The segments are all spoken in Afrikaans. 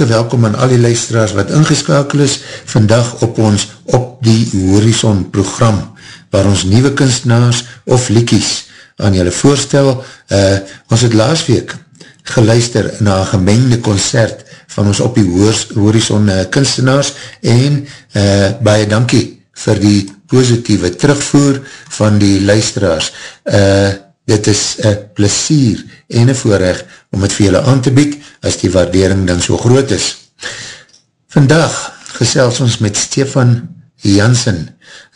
Hartelike welkom aan al die luisteraars wat ingeskakel is vandag op ons Op die Horizon program, waar ons nieuwe kunstenaars of liekies aan julle voorstel. Uh, ons het laas week geluister na een gemengde concert van ons Op die Horizon uh, kunstenaars en uh, baie dankie vir die positieve terugvoer van die luisteraars. Uh, dit is een plesier en een voorrecht om het vir julle aan te bied as die waardering dan so groot is. Vandaag gesels ons met Stefan Jansen,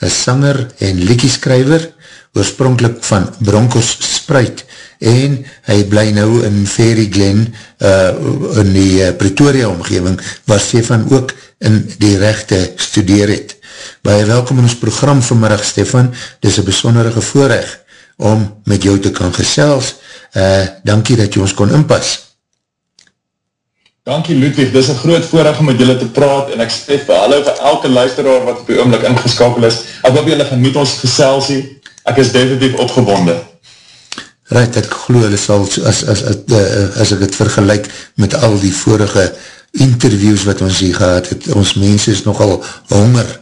een sanger en liekieskrijver, oorspronkelijk van Broncos Spruit, en hy bly nou in Fairy Glen, uh, in die uh, Pretoria omgeving, waar Stefan ook in die rechte studeer het. Baie welkom in ons program vanmiddag, Stefan, dit is een besondere voorrecht om met jou te kan gesels. Uh, dankie dat jy ons kon inpas. Dankie Ludwig, dit is een groot voorrecht om met julle te praat en ek sê vir hallo vir elke luisteraar wat op die oomlik ingeskakel is. Ek hoop julle geniet ons geselsie. Ek is definitief opgewonde. Right, ek geloof hulle sal, as, as, as, uh, as ek het vergelijk met al die vorige interviews wat ons hier gehad het, ons mens is nogal honger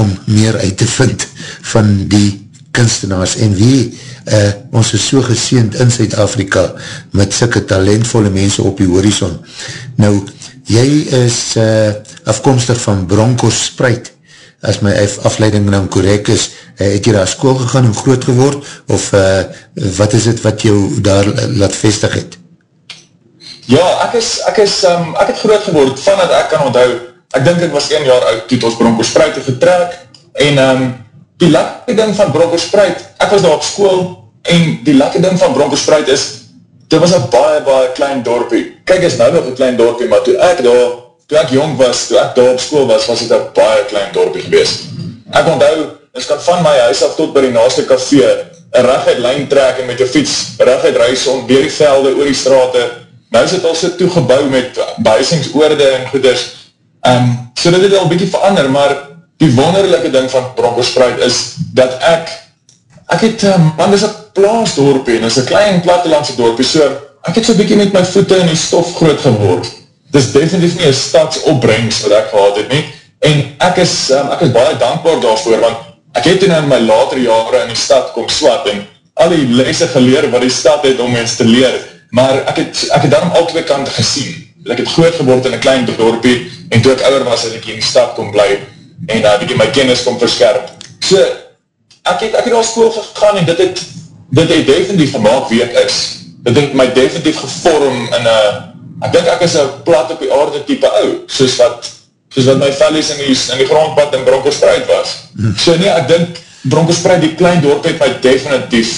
om meer uit te vind van die kunstenaars en wie, uh, ons is so geseend in Zuid-Afrika met sikke talentvolle mense op die horizon. Nou, jy is uh, afkomstig van Broncos Spruit, as my afleiding dan correct is, uh, het jy daar school gegaan en groot geword, of uh, wat is het wat jou daar laat vestig het? Ja, ek is, ek is, um, ek het groot geword, van dat ek kan onthou, ek denk ek was 1 jaar oud, toe het ons Broncos Spruit getrek, en um, die lekker ding van Bronkerspreid, ek was daar op school, en die lekker ding van Bronkerspreid is, dit was een baie, baie klein dorpie. Kijk, is nou nog een klein dorpie, maar toe ek daar, toe ek jong was, toe ek daar op school was, was het een baie klein dorpie gewees. Ek onthou, ons kan van my huis af tot by die naaste café, een rechtheid lijn trek en met jou fiets, rechtheid reis om, dier die velde, oor die straten, nou is het al so toegebouw met behuisingsoorde en goeders, um, so dit het al bykie verander, maar die wonderlijke ding van Bronkospruit is, dat ek, ek het, man, dit is een plaasdorpie, dit is een klein plattelandse dorpie, so, ek het so bykie met my voete in die stof groot geword. Dit is definitief nie een stadsopbrengs wat ek gehad het nie, en ek is, um, ek is baie dankbaar daarvoor, want ek het toen in my latere jare in die stad kom swat, en al die lese geleer wat die stad het om mens te leer, maar ek het, ek het daarom al twee kanten gesien. Ek het groot geword in een klein dorpie, en toe ek ouder was, het ek in die stad kom bly, en uh, die my kennis kom verskerp. So, ek het, ek het al school gegaan en dit het, dit het definitief gemaakt wie ek is. Dit het my definitief gevorm in een, ek denk ek is een plat op die aarde type ou, soos wat, soos wat my vellies in die, in die grondpad in Bronkerspreid was. So nee, ek denk Bronkerspreid, die klein dorp het my definitief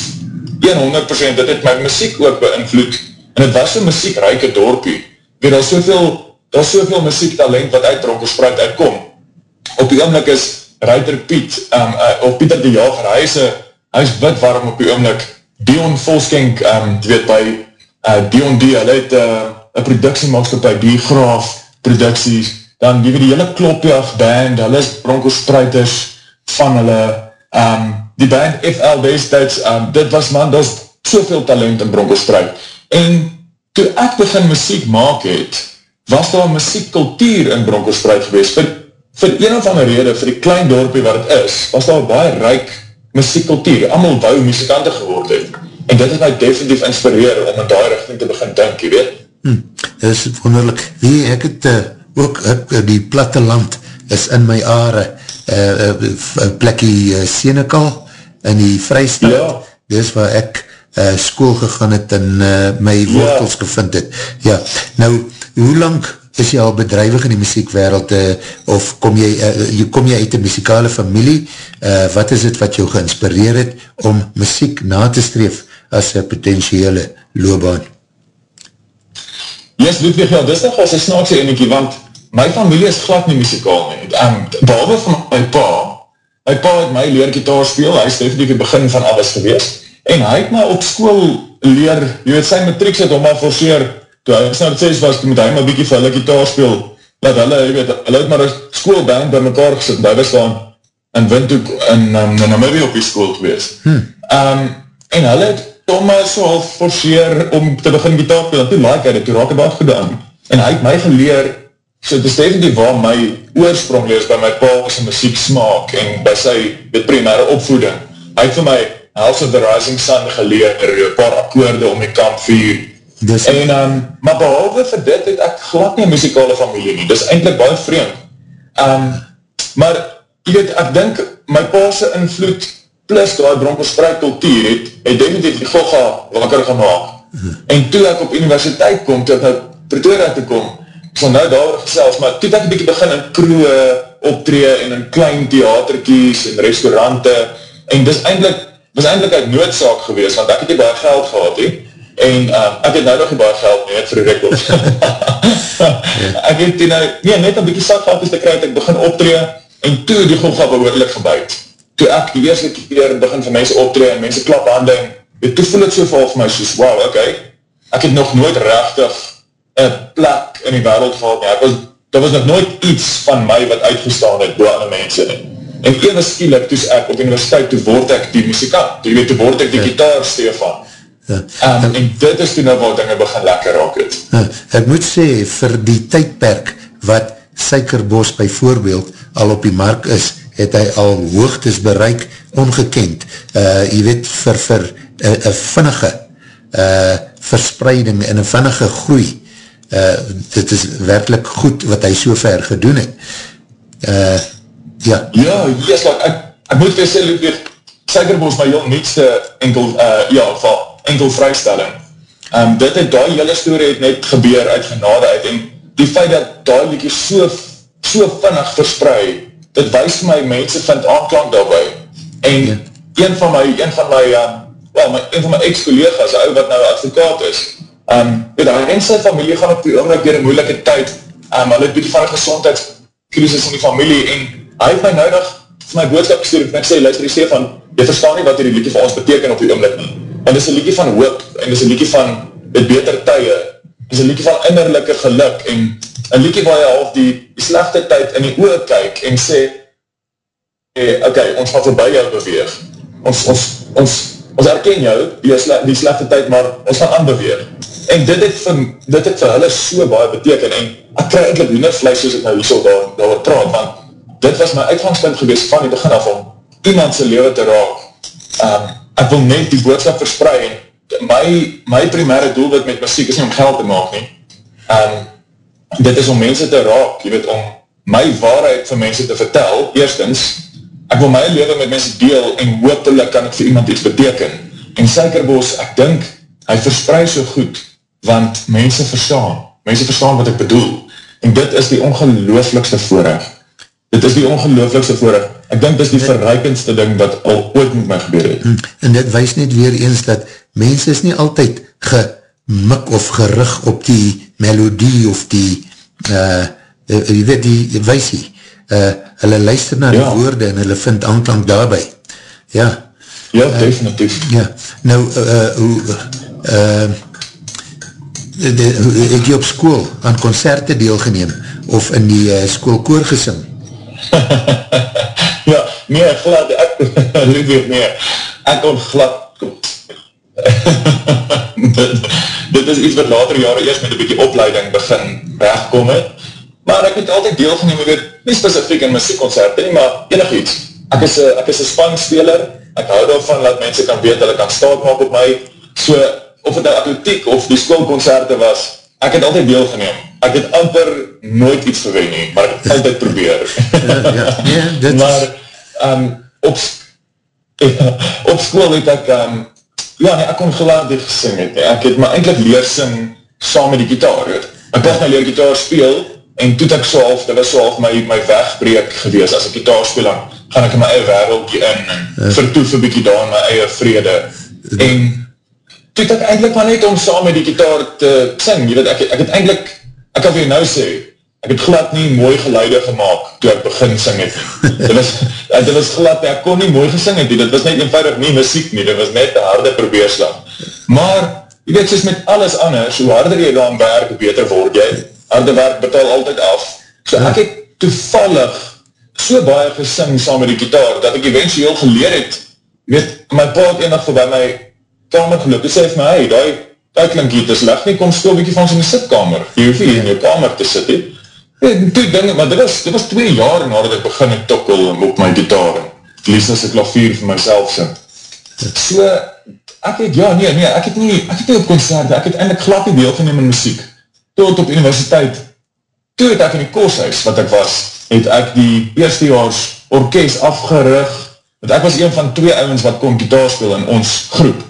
100%, dit het my muziek ook beïnvloed, en het was so muziekrijke dorpie, weet al soveel, daar is soveel muziektalent wat uit Bronkerspreid uitkom, op die oomlik is Ruiter Piet, um, uh, of Pieter de Jager, hy is, hy is wit warm op die oomlik, Dion Volskenk, um, weet by uh, Dion D, hy het uh, een productiemaatskap by B-Graaf producties, dan die weet die hele klopjag band, hy is Broncos-spruiters van hulle, um, die band FL destijds, um, dit was man, dat is soveel talent in Broncos-spruit, en toe ek begin muziek maak het, was daar muziekkultuur in Broncos-spruit geweest, vir vir een of ander rede, vir die klein dorpie wat het is, was daar baie ryk muziekkultuur, allemaal wou muzikante geword het, en dit het my definitief inspireer om in die richting te begin denk, jy weet. Hm, dit is wonderlik. Wie, ek het uh, ook, ek, die platteland is in my aare, uh, uh, plekkie uh, Senekal, in die Vrijstaat, ja. dit is waar ek uh, school gegaan het en uh, my wortels ja. gevind het. Ja, nou, hoe lang is jy al bedrijwig in die muziekwereld uh, of kom jy, uh, kom jy uit die muzikale familie, uh, wat is het wat jou geïnspireer het om muziek na te streef as een potentiële loopbaan? Yes, Ludwig, ja, dis nog as een snaakse eniekie, want my familie is glad nie muzikaal nie. Um, behalve van my pa, my pa het my leer gitaar speel, hy is definitief die begin van alles gewees, en hy het my op school leer, jy weet, sy matriek het om my forceer, toe hy het 6 was, toe moet hy my bykie vir hulle gitaar speel, dat hulle, jy weet, hulle het maar een schoolband by mekaar gesit, en hy was dan in Windhoek, in, um, in Namibie op die school gewees. Hmm. Um, en hulle het Thomas so al forceer om te begin gitaar speel, en toe like hy dit, toe raak het wat gedaan. En hy het my geleer, so het is definitief waar my oorsprong lees, by my pa's muziek smaak, en by sy, dit primaire opvoeding. Hy het vir my House of the Rising Sun geleer, een paar akkoorde om die kampvuur, Dus, en, um, maar behalve vir dit het ek glad nie een muzikale familie nie, dis eindelijk baie vreemd. Um, maar, jy weet, ek dink, my paase invloed, plus die bronkospruit kultuur het, het definitief die gogga wakker gemaakt. En toe ek op universiteit kom, toe ek na Pretoria te kom, sal nou daar gesels, maar toe ek een beetje begin in kroe optree, en in klein theaterkies, en restaurante, en dis eindelijk, dis eindelijk uit noodzaak gewees, want ek het nie baie geld gehad, he, en uh, ek het nou nog nie baie geld nie, het vir die record. ek het die nou, nee, net een bykie sakvakies te kry, ek begin optree, en toe die gogga behoorlik gebuid. Toe ek die eerste keer begin van mense optree, en mense klap hande, en toe voel het so val vir my, soos, wow, okay, ek het nog nooit rechtig een plek in die wereld gehad, nie. was, daar was nog nooit iets van my wat uitgestaan het, door ander mense, nie. En ene skielik, toe ek op universiteit, toe word ek die muzikant, toe, toe word ek die gitaar, Stefan, Ja. Um, en dit is toen nou wat dinge begin lekker raak het. Ja, ek moet sê, vir die tydperk wat Suikerbos by voorbeeld al op die mark is, het hy al hoogtes bereik, ongekend. Uh, jy weet, vir, vir uh, een vinnige uh, verspreiding en een vinnige groei. Uh, dit is werkelijk goed wat hy so ver gedoen het. Uh, ja. Ja, yes, like, ek, ek moet vir sê, Suikerbos my jong nietste enkel, uh, ja, val enkel vrystelling. Um, dit het, die hele story het net gebeur uit genade uit, en die feit dat die liedje so, so vinnig verspreid, dit wees my, mense vind aanklank daarby, en ja. een van my, een van my, um, well, my een van my ex-collega's, ou wat nou advokaat is, um, weet, hy en sy familie gaan op die oomlik weer een moeilike tyd, um, hy het bietje van een gezondheidskrisis in die familie, en hy het my noudig vir my boodskap gestuur, en ek sê, luister, jy sê van, jy verstaan nie wat die liedje vir ons beteken op die oomlik nie, en dit is een liedje van hoop, en dit is een liedje van het beter tye, dit is een liedje van innerlijke geluk, en een liedje waar jy half die, slechte tyd in die oor kyk, en sê, hey, ok, ons gaan voorbij jou beweeg, ons, ons, ons, ons herken jou, die, sle, die slechte tyd, maar ons gaan aanbeweeg, en dit het vir, dit het vir hulle so baie beteken, en ek krij eindelijk hoendervlees, soos ek nou hier so daar, daar praat, want dit was my uitgangspunt geweest van die begin af, om iemand sy leven te raak, um, ek wil net die boodskap verspreid, en my, my primaire doelwit met muziek is nie om geld te maak nie, en dit is om mense te raak, jy weet, om my waarheid vir mense te vertel, eerstens, ek wil my leven met mense deel, en hoopelik kan ek vir iemand iets beteken, en Suikerbos, ek dink, hy verspreid so goed, want mense verstaan, mense verstaan wat ek bedoel, en dit is die ongelooflikste voorrecht, dit is die ongelooflikste voorrecht, ek denk dit is die verreikendste ding wat al ooit met my gebeur het. Hm, en dit wees net weer eens dat mense is nie altyd gemik of gerig op die melodie of die, uh, jy weet die weisie, uh, hulle luister na die ja. woorde en hulle vind aanklank daarby. Ja. Ja, uh, definitief. Ja, nou, uh, hoe, uh, de, de, het jy op school aan concerte deelgeneem of in die uh, schoolkoor gesing? ja, nee, glad, ek, Ludwig, nee, ek kon glad, dit, dit is iets wat later jare eerst met een bykie opleiding begin wegkom het, maar ek het altyd deelgeneem, ek weet, nie specifiek in muziekconcerte nie, maar enig iets, ek is een spanspeler, ek hou daarvan, laat mense kan weet, hulle kan staat maak op my, so, of het nou atletiek of die schoolconcerte was, ek het altyd deelgeneem, ek het amper nooit iets gewen nie, maar ek het altyd probeer. ja, ja, ja, dit maar, um, op, op school het ek, um, ja, nee, ek kon gelaat dit gesing het, ek het my eindelijk leer sing saam met die gitaar, ek was my leer gitaar speel, en toet ek so half, dit was so half my, my wegbreek gewees, as ek gitaar speel, dan gaan ek in my eie wereldje in, en ja. vertoef een bykie daar in my eie vrede, en toe het eindelijk maar net om saam met die gitaar te sing, jy weet, ek, ek het eindelijk, ek kan vir jou nou sê, ek het glad nie mooi geluide gemaakt toe ek begin sing het. dit, was, dit was glad, ek kon nie mooi gesing het, dit was net eenvoudig nie muziek nie, dit was net een harde probeerslag. Maar, jy weet, soos met alles anders, hoe harder jy dan werk, beter word jy. Harde werk betaal altyd af. So ek het toevallig so baie gesing saam met die gitaar, dat ek eventueel geleer het, jy weet, my pa het enig voorbij my kamer geloop, die sê vir my, hey, die, die klinkiet is leg nie, kom speel bykie van so'n sitkamer, jy hoef hier in jou kamer te sit, he. En toe dinge, maar dit was, dit was twee jaar nadat ek begin het tokkel op my gitaar en lees as ek klavier vir myself sing. So, ek het, ja, nee, nee, ek het nie, ek het nie op concerte, ek het eindelijk glad nie deel geneem in muziek. Tot op universiteit, toe het ek in die kooshuis wat ek was, het ek die eerstejaars orkest afgerig, want ek was een van twee ouwens wat kon gitaar speel in ons groep.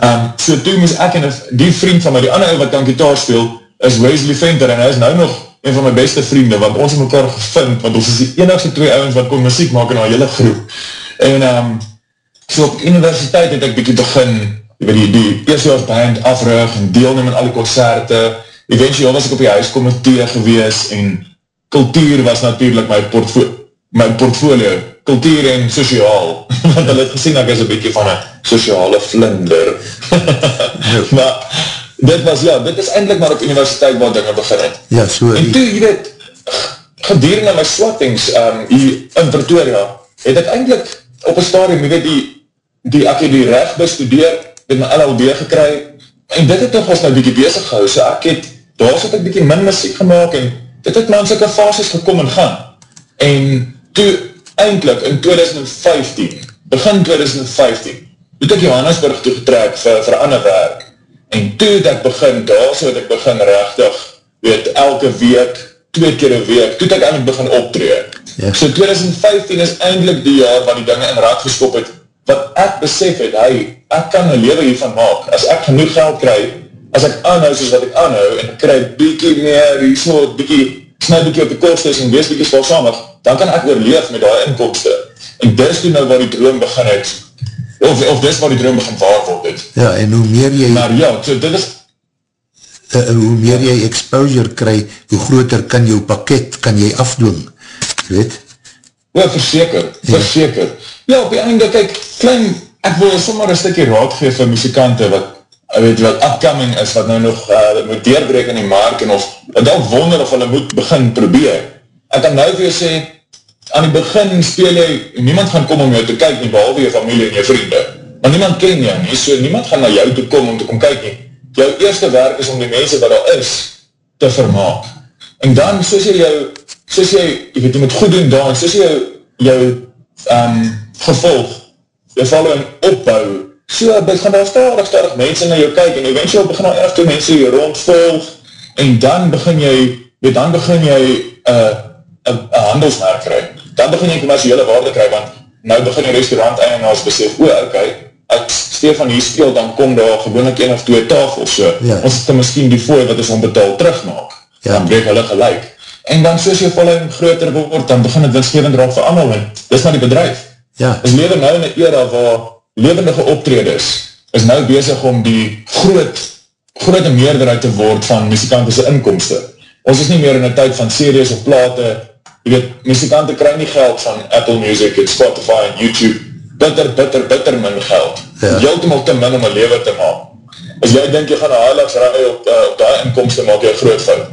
Um, so toe moes ek en die vriend van my, die ander ouwe wat kan gitaar speel, is Wesley Venter en hy is nou nog een van my beste vriende, want ons het mekaar gevind, want ons is die enigste twee ouwens wat kon muziek maak in al hele groep. En um, so op universiteit het ek bykie begin, die, die eerstejaars band afrug en deelneem in alle concerte. Eventueel was ek op die huiskomitee gewees en kultuur was natuurlijk my, portfo my portfolio, kultuur en sociaal, want hulle het gesien ek is een bykie van een sociale vlinder. maar dit was, ja, dit is eindelijk maar op universiteit waar dinge begin het. Ja, so. En toe, jy weet, gedurende my swattings um, hier in Pretoria, het ek eindelijk op een stadium, jy weet, die, die, ek het die recht bestudeer, het my LLB gekry, en dit het toch was nou bykie bezig gehou, so ek het, daar het ek bykie min muziek gemaakt, en dit het my in syke fases gekom en gaan. En toe, eindelijk, in 2015, begin 2015, het ek Johannesburg toegetrek vir, vir ander werk, En toe het ek begin, daar so het ek begin rechtig, weet, elke week, twee keer een week, toe het ek eindelijk begin optree. Ja. So 2015 is eindelijk die jaar wat die dinge in raad geskop het, wat ek besef het, hey, ek kan een leven hiervan maak, as ek genoeg geld krijg, as ek aanhou soos wat ek aanhou, en ek krijg bykie meer, hier so, bykie, snij bykie op die kostes en wees bykie spalsamig, dan kan ek oorleef met die inkomste. En dis toen nou waar die droom begin het, of, of dis waar die droom begin waar word het. Ja, en hoe meer jy... Maar ja, so dit is... Uh, hoe meer jy exposure kry, hoe groter kan jou pakket, kan jy afdoen, weet? Ja, verseker, ja. verseker. Ja, op die einde, kyk, klein, ek wil sommer een stukje raad geef vir muzikante, wat, weet wat upcoming is, wat nou nog uh, moet deurbreek in die mark, en of, wat al wonder of hulle moet begin probeer. Ek kan nou weer sê, aan die begin speel jy, niemand gaan kom om jou te kyk nie, behalwe jou familie en jou vriende. Maar niemand ken jou nie, so niemand gaan na jou toe kom om te kom kyk nie. Jou eerste werk is om die mense wat al is, te vermaak. En dan, soos jy jou, soos jy, jy weet, jy moet goed doen dan, soos jy jou, jou um, gevolg, jou following opbou, so, gaan daar stadig, stadig mense na jou kyk, en eventueel begin al erg toe mense jou rondvolg, en dan begin jy, weet, dan begin jy, uh, een handelsmerk kry, dan begin jy commerciële waarde kry, want nou begin die restaurant eindelijk besef, oe, ok, as Stefan hier speel, dan kom daar gewoon ek een of twee tafels, so, ja. ons het dan miskien die fooi wat is onbetaal terugmaak, ja. dan breek hulle gelijk, en dan soos jy vollein groter word, dan begin het winstgevend raak vir allemaal, en dis maar die bedrijf, ja. ons leven nou in een era waar levendige optreders is nou bezig om die groot, grote meerderheid te word van muzikantische inkomste, ons is nie meer in een tyd van series of plate, jy weet, muzikante kry nie geld van Apple Music en Spotify en YouTube, bitter, bitter, bitter min geld, ja. heeltemal te min om een lever te maak. As jy denk jy gaan een heilags rij op, uh, op die inkomste, maak jy groot fout.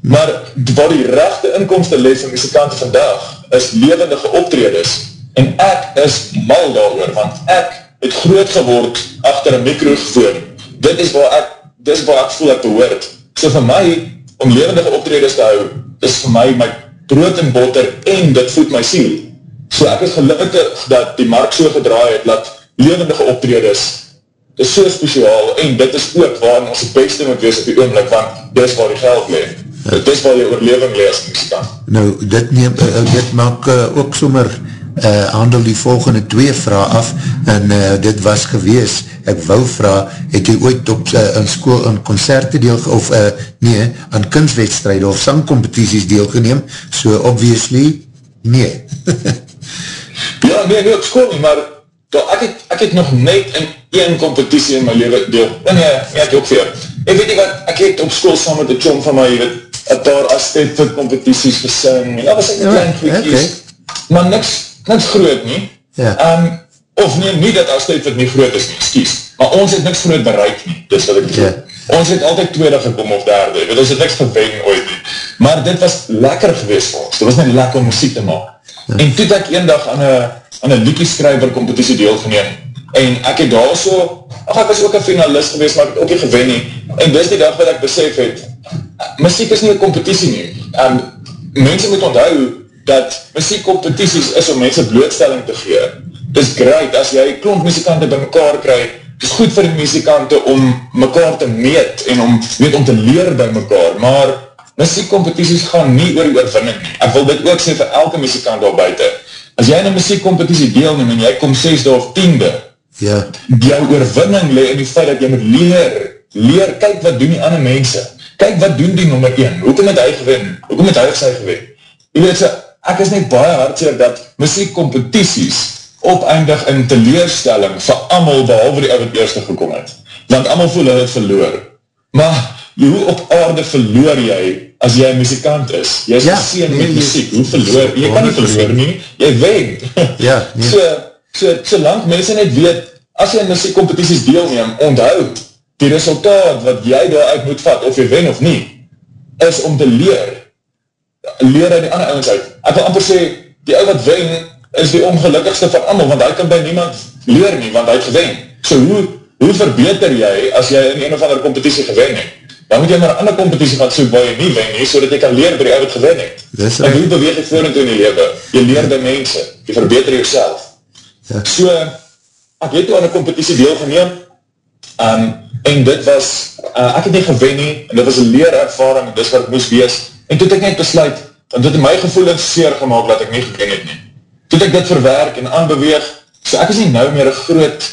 Maar wat die rechte inkomste lees van muzikante vandag, is levendige optredes, en ek is mal daar want ek het groot geword achter een microfoon. Dit is waar ek, dit is waar ek voel ek behoort. So vir my, om levendige optredes te hou, is vir my my brood en botter en dit voed my siel. So ek is gelukkig dat die markt so gedraai het, dat levendige optredes is so speciaal en dit is ook waar ons het beste moet wees op die oomlik, want dit is waar die geld leef. Dit is waar die oorleving lees, Nou, dit, neem, uh, dit maak uh, ook sommer uh, handel die volgende twee vraag af en uh, dit was gewees, ek wou vraag, het jy ooit op uh, in school in concerte deel, of uh, nee, aan kunstwedstrijde of sangcompetities deelgeneem, so obviously, nee. ja, nee, nie op school nie, maar to, ek, het, ek het nog net in een competitie in my leven deel, nee, nee, nee, ek ook veel. Ek weet nie wat, ek het op school saam met die chom van my, weet, een paar Astetfit competities gesing, en dat was ek een klein goedkies, okay. maar niks, niks groot nie. Ja. Um, of nie, nie dat Astetfit nie groot is nie, excuse, maar ons het niks groot bereik nie, dis wat ek ja. Ons het altyd tweede gekom of derde, weet, ons het niks gewen ooit nie. Maar dit was lekker geweest vir ons, dit was net lekker om muziek te maak. Ja. En toe het ek een dag aan een, aan een liedjeskrijver competitie deel geneem, en ek het daar so, ach, ek was ook een finalist geweest, maar ek het ook nie gewen nie, en dis die dag wat ek besef het, muziek is nie een competitie nie. Um, mense moet onthou dat muziekcompetities is om mense blootstelling te gee. Het is great, as jy klomp muzikante by mekaar krijg, het is goed vir die muzikante om mekaar te meet en om, weet, om te leer by mekaar, maar muziekcompetities gaan nie oor die oorwinning nie. Ek wil dit ook sê vir elke muzikant daar buiten. As jy in een muziekcompetitie deelneem en jy kom 6de of 10de, ja. jou oorwinning le in die feit dat jy moet leer, leer, kyk wat doen die ander mense, kyk wat doen die nummer 1, hoekom het hy gewin, hoekom het hy of sy gewin. Jy weet so, ek is net baie hartseer dat muziekcompetities opeindig in teleurstelling vir amal behalve die ouwe eerste gekom het. Want amal voel hy het verloor. Maar hoe op aarde verloor jy as jy een muzikant is? Jy is ja, geseen nee, met muziek, hoe verloor? Jy kan nie verloor nie, jy wen. Ja, nee. So, so, so lang mense net weet, as jy in muziekcompetities deelneem, onthoud, die resultaat wat jy daaruit moet vat, of jy wen of nie, is om te leer. Leer uit die ander ouwens uit. Ek wil amper sê, die ou wat wen, is die ongelukkigste van allemaal, want hy kan by niemand leer nie, want hy het gewen. So hoe, hoe verbeter jy, as jy in een of andere competitie gewen het? Dan moet jy naar ander competitie gaan soek, waar jy nie wen nie, so dat jy kan leer by die ou wat gewen het. En hoe beweeg jy voor en toe in die leven? Jy leer by mense, jy verbeter jyself. Ja. So, ek het toe aan een competitie deelgeneem, um, en dit was, uh, ek het nie gewen nie, en dit was een leerervaring, dis wat ek moest wees, en toe het ek net besluit, want dit het my gevoelens seer gemaakt, dat ek nie gewen het nie. Toe het ek dit verwerk en aanbeweeg, so ek is nie nou meer een groot,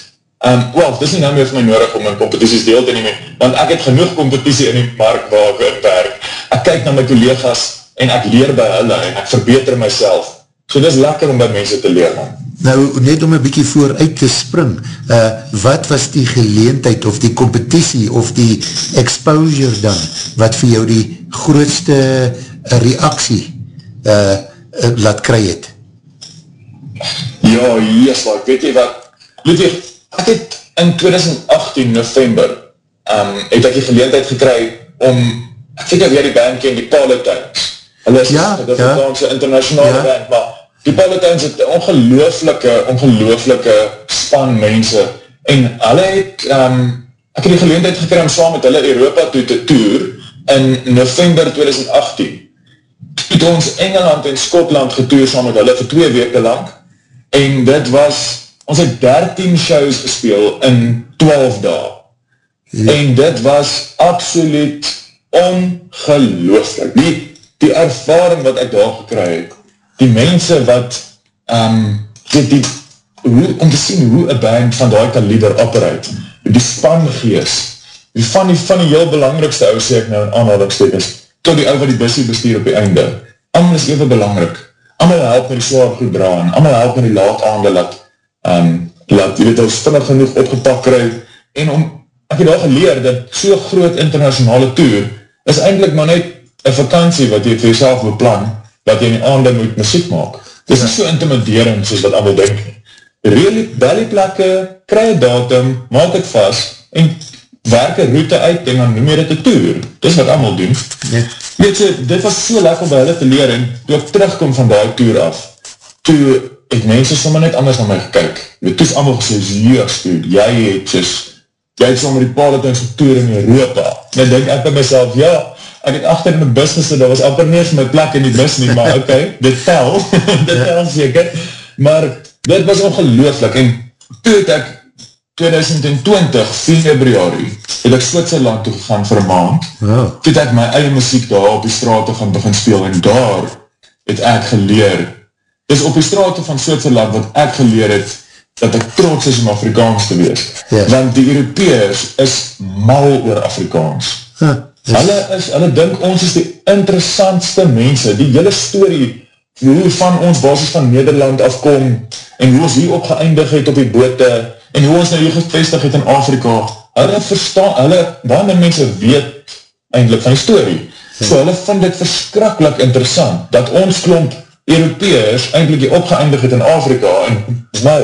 um, wel, dit is nie nou meer vir my nodig om in competities deel te neem, want ek het genoeg competitie in die mark waar ek in werk. Ek kyk na my collega's, en ek leer by hulle, en ek verbeter myself. So dit is lekker om by mense te leer, man. Nou, net om een bykie vooruit te spring, uh, wat was die geleentheid of die competitie of die exposure dan, wat vir jou die grootste uh, reaksie uh, uh, laat kry het? Ja, yes, maar weet jy wat, Ludwig, ek het in 2018 november, um, het ek die geleentheid gekry om, ek weet dat jy die band ken, die Palatines, hulle is ja, die ja. internationale ja. band, maar die Palatines het ongelooflike, ongelooflike span mense, en hulle het, um, ek het die geleendheid gekry om saam met hulle Europa toe te toer, in november 2018, het ons Engeland en Skotland getoer saam met hulle vir twee weke lang, en dit was, ons het 13 shows gespeel in 12 dae, ja. en dit was absoluut ongelooflik, die, die ervaring wat ek daar gekry het, die mense wat um, die, die, hoe, om te sien hoe een band van die kaliber operate, die spangees, die van die, van die heel belangrikste ou sê ek nou in aanhalingstekens, tot die ou wat die busie bestuur op die einde, allemaal is even belangrik, allemaal help met die zwaar goed dra, en allemaal help met die laat aande, laat, um, laat jy weet, ons vinnig genoeg opgepak kry, en om, ek het al geleer, dat so'n groot internationale tour, is eindelijk maar net een vakantie wat jy vir jyself beplan, dat jy in die aande moet muziek maak. Dit is ja. so intimiderend soos wat allemaal denk. Really, bel die plekke, een datum, maak het vast, en werk een route uit, en dan noem jy dit een tour. Dit is wat allemaal doen. Ja. Weet jy, dit was so lekker by hulle te leer, en toe ek terugkom van die tour af, toe het mense sommer net anders na my gekyk. Weet, toe is allemaal gesê, jees, jy het soos, jy het sommer die paletings tour in Europa. En denk ek by myself, ja, ek het achter in die bus gesit, dat was amper nie eens my plek in die bus nie, maar oké, okay, dit tel, dit tel zeker, maar dit was ongelooflik, en toe het ek 2020, 4 februari, het ek Switserland toe gegaan vir maand, oh. toe het ek my eie muziek daar op die straat gaan begin speel, en daar het ek geleer, dis op die straat van Switserland wat ek geleer het, dat ek trots is om Afrikaans te wees, yeah. want die Europeers is mal oor Afrikaans, huh. Hulle is, hulle dink ons is die interessantste mense, die hele story, hoe van ons basis van Nederland afkom, en hoe ons hier opgeëindig het op die boote, en hoe ons nou hier gevestig het in Afrika, hulle verstaan, hulle, baie mense weet eindelijk van die story, So hulle vind dit verskrikkelijk interessant, dat ons klomp Europeers eindelijk die opgeëindig het in Afrika, en nou,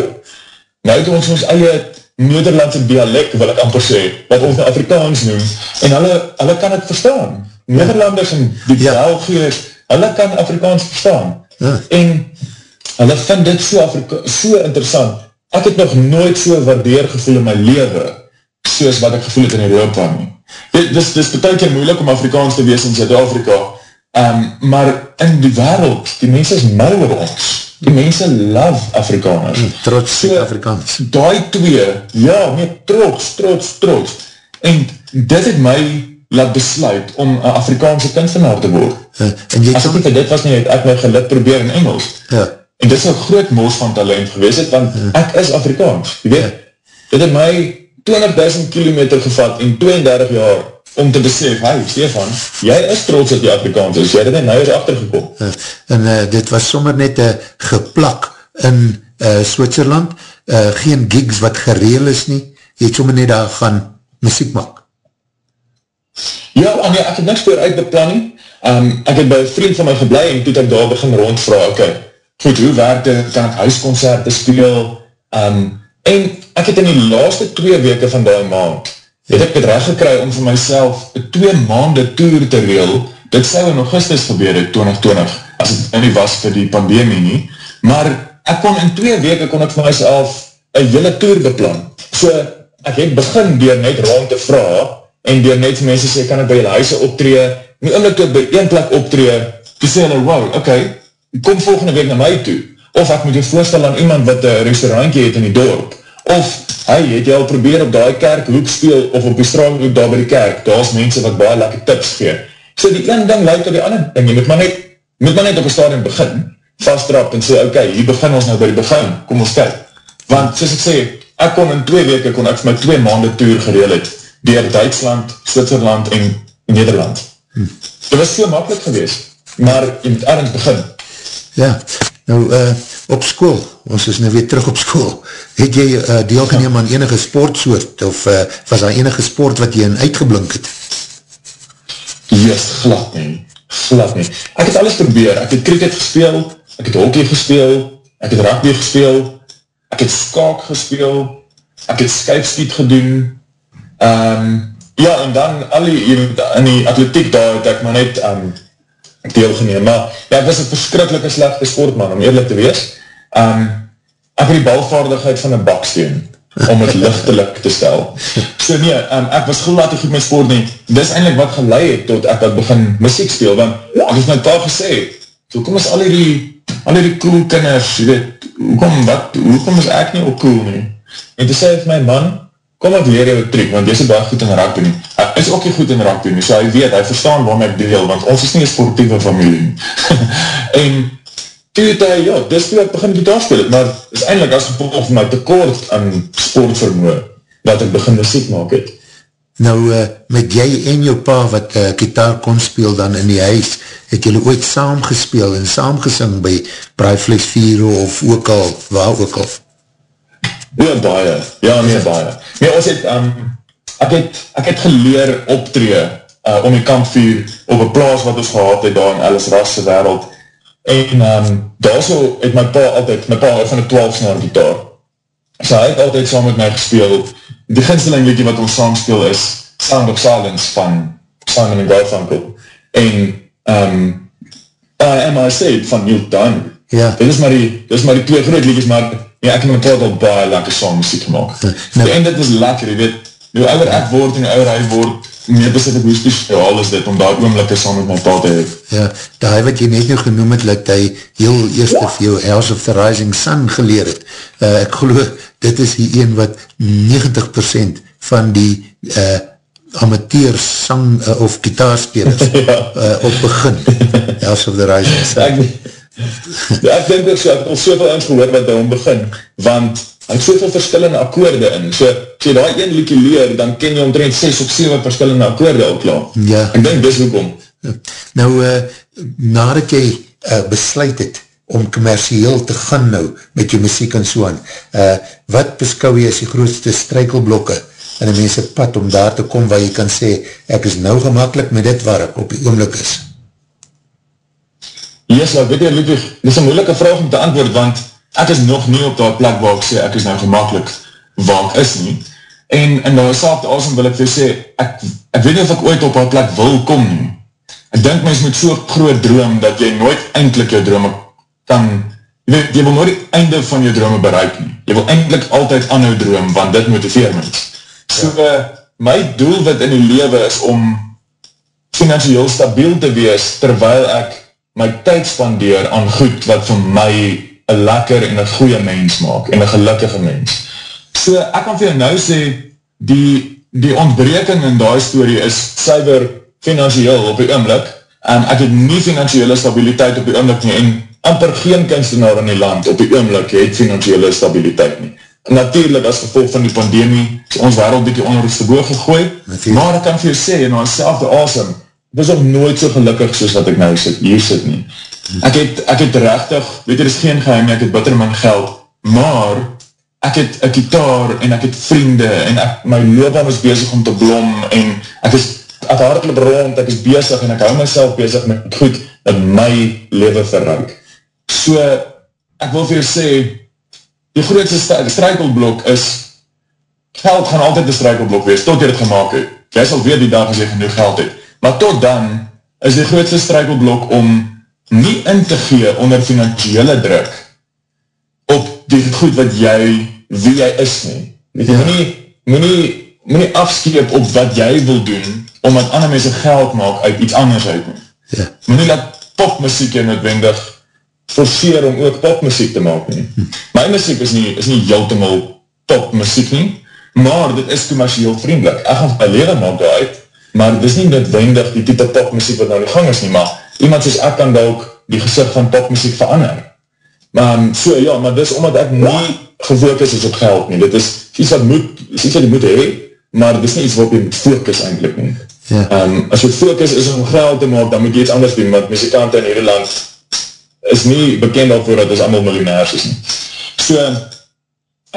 nou het ons ons eie Nederlandse dialect, wil ek amper sê, wat ons nou Afrikaans noem, en hulle, hulle kan het verstaan. Nederlanders en die ja. Belgiërs, hulle kan Afrikaans verstaan. Ja. En hulle vind dit so, Afrika so interessant. Ek het nog nooit so waardeer gevoel in my leven, soos wat ek gevoel het in Europa nie. Dit is, is betek moeilik om Afrikaans te wees in Zuid-Afrika, um, maar in die wereld, die mense is mal oor ons. Die mense love Afrikaners. Mm, trots so, Afrikaans. Die twee, ja, nee, trots, trots, trots. En dit het my laat besluit om een Afrikaanse kunstenaar te word. Uh, en As ek nie dit was nie, het ek my geluk probeer in Engels. Ja. En dit is een groot moos van talent gewees het, want uh. ek is Afrikaans. Jy weet, ja. dit het my 20.000 kilometer gevat in 32 jaar om te besef, hey Stefan, jy is trots dat jy Afrikaans is, jy het net nou eens achtergekom. Uh, en uh, dit was sommer net uh, geplak in uh, Switserland, uh, geen gigs wat gereel is nie, jy het sommer net daar gaan muziek maak. Ja, nee, ek het niks voor uitbeplan nie, um, ek het by een vriend van my geblei en toe het ek daar begin rondvraag, oké, okay, goed, hoe werk dit, kan ek huisconcerte speel, um, En ek het in die laaste twee weke van die maand, het ek het recht gekry om vir myself twee maande toer te reel, dit sou in augustus gebeur het, 2020, as het nie was vir die pandemie nie, maar ek kon in twee weke kon ek vir myself een hele toer beplan. So, ek het begin door net rond te vraag, en door net mense sê, kan ek by julle huise optree, nie omdat ek by een plek optree, te sê hulle, wow, oké, okay, kom volgende week na my toe, of ek moet jou voorstel aan iemand wat een restaurantje het in die dorp, of hy het jy al probeer op die kerk hoek speel, of op die straathoek daar by die kerk, daar is mense wat baie lekker tips gee. So die een ding luid op die ander ding, jy moet maar net, moet maar net op die stadion begin, vastdrap en sê, ok, hier begin ons nou by die begin, kom ons kyk. Want soos ek sê, ek kon in twee weke, kon ek my twee maanden toer gereel het, dier Duitsland, Zwitserland en Nederland. Hm. Dit was veel makkelijk geweest, maar jy moet ergens begin. Ja, Nou, uh, op school, ons is nou weer terug op school, het jy uh, deel geneem aan enige sportsoort, of uh, was daar enige sport wat jy in uitgeblink het? Yes, glad nie, glad nie. Ek het alles probeer, ek het cricket gespeel, ek het hockey gespeel, ek het rugby gespeel, ek het skaak gespeel, ek het skypskiet gedoen, um, ja, en dan al die, in die atletiek daar het ek maar net um, deelgeneem, maar ja, ek was een verskrikkelijke slechte sportman, om eerlijk te wees. Um, ek het die balvaardigheid van een baksteen, om het lichtelik te stel. So nee, um, ek was gelaat goed met sport nie. Dis eindelijk wat geleid het, tot ek wat begin muziek speel, want ek het my pa gesê, so kom is al die, al die cool kinders, weet, hoekom, wat, hoekom is ek nie ook cool nie? En toe sê het my man, kom ek leer jou een trik, want jy is baie goed in rugby nie. Hy is ook nie goed in rugby nie, so hy weet, hy verstaan waarom ek deel, want ons is nie een sportieve familie. en toe het hy, ja, dis toe ek begin gitaar speel het, maar is eindelijk as gevolg van my tekort aan sportvermoe, dat ek begin muziek maak het. Nou, uh, met jy en jou pa wat uh, gitaar kon speel dan in die huis, het jylle ooit saam gespeel en saam gesing by Braaivlees 4 of ook al, waar ook al? Ja, baie. Ja, nee, baie. Nee, ons het, um, ek het, ek het geleer optree uh, om die kampvuur op een plaas wat ons gehad het daar in Alice Rasse wereld. En um, daar so het my pa altyd, my pa van die 12 snaar gitaar. So hy het altyd saam met my gespeel. Die ginsteling liedje wat ons saam speel is Sound of Silence van Simon and Garfunkel. En um, I Am I Said van Neil Dunn. Ja. Dit is maar die, dit is maar die twee groot liedjes, maar Ja, ek het met al baie lekker song muziek gemaakt. Nou, en dit is lekker, jy weet, hoe ouder ek word en ouder hy word, meer besef ek hoe speciaal is dit, om daar oomlikke song met my pa te hee. Ja, die wat jy net nou genoem het, dat hy heel eerst of jou House of the Rising Sun geleer het. Uh, ek geloof, dit is die een wat 90% van die uh, amateur sang uh, of gitaarspelers ja. uh, op begin. House of the Rising Sun. ja, ek denk ook so, ek het al soveel eens gehoor wat by hom begin, want hy het soveel verskillende akkoorde in, so, as jy daar een liedje leer, dan ken jy omtrent 6 of 7 verskillende akkoorde al klaar. Ja. Ek denk, dis hoekom. Nou, uh, nadat jy uh, besluit het, om commercieel te gaan nou, met jou muziek en so aan, uh, wat beskou jy as die grootste strijkelblokke, in die mense pad om daar te kom waar jy kan sê, ek is nou gemakkelijk met dit waar ek op die oomlik is? Yes, nou weet jy, Ludwig, dit is een moeilike vraag om te antwoord, want ek is nog nie op die plek waar ek sê, ek is nou gemakkelijk waar ek is nie. En in die saakte asem wil ek vir sê, ek, ek weet nie of ek ooit op die plek wil kom nie. Ek denk mens moet so groot droom, dat jy nooit eindelijk jou drome kan, jy weet, jy wil nooit die einde van jou drome bereik nie. Jy wil eindelijk altyd aan jou droom, want dit motiveer mens. So, uh, my doelwit in die lewe is om financieel stabiel te wees, terwyl ek my tyd spandeer aan goed wat vir my een lekker en een goeie mens maak, en een gelukkige mens. So, ek kan vir jou nou sê, die, die ontbreking in die story is cyber financieel op die oomlik, en ek het nie financiële stabiliteit op die oomlik nie, en amper geen kunstenaar in die land op die oomlik het financiële stabiliteit nie. Natuurlijk, as gevolg van die pandemie, is ons wereld bykie onder ons te boog gegooi, maar ek kan vir jou sê, en nou selfde asem, ek was ook nooit so gelukkig soos wat ek nou sit, hier sit nie. Ek het, ek het rechtig, weet jy, er is geen geheim, ek het bitter my geld, maar ek het een gitaar en ek het vriende en ek, my loopbaan is bezig om te blom en ek is ek hartelijk rond, ek is bezig en ek hou myself bezig met goed dat my leven verruik. So, ek wil vir jou sê, die grootste strijkelblok is, geld gaan altyd een strijkelblok wees, tot jy dit gemaakt het. Jy sal weet die dag as jy genoeg geld het. Maar tot dan, is die grootste strijkelblok om nie in te gee onder financiële druk op die goed wat jy, wie jy is nie. Weet jy, ja. moet nie, moet nie, moet nie afskeep op wat jy wil doen, omdat ander mense geld maak uit iets anders uit nie. Ja. Moet nie dat popmuziek jy noodwendig forceer om ook popmuziek te maak nie. Hm. My muziek is nie, is nie heeltemal popmuziek nie, maar dit is commercieel vriendelik. Ek gaan my leven maak daaruit, maar dit is nie noodwendig die type popmuziek wat nou die gang is nie, maar iemand soos ek kan ook die gezicht van popmuziek verander. Maar so ja, maar dis omdat ek nie gefocus is op geld nie. Dit is iets wat moet, iets wat jy moet hee, maar dit is nie iets wat jy moet focus eindelijk nie. Ja. Um, as jy focus is om geld te maak, dan moet jy iets anders doen, want muzikante in Nederland is nie bekend daarvoor dat ons allemaal miljonairs is nie. So,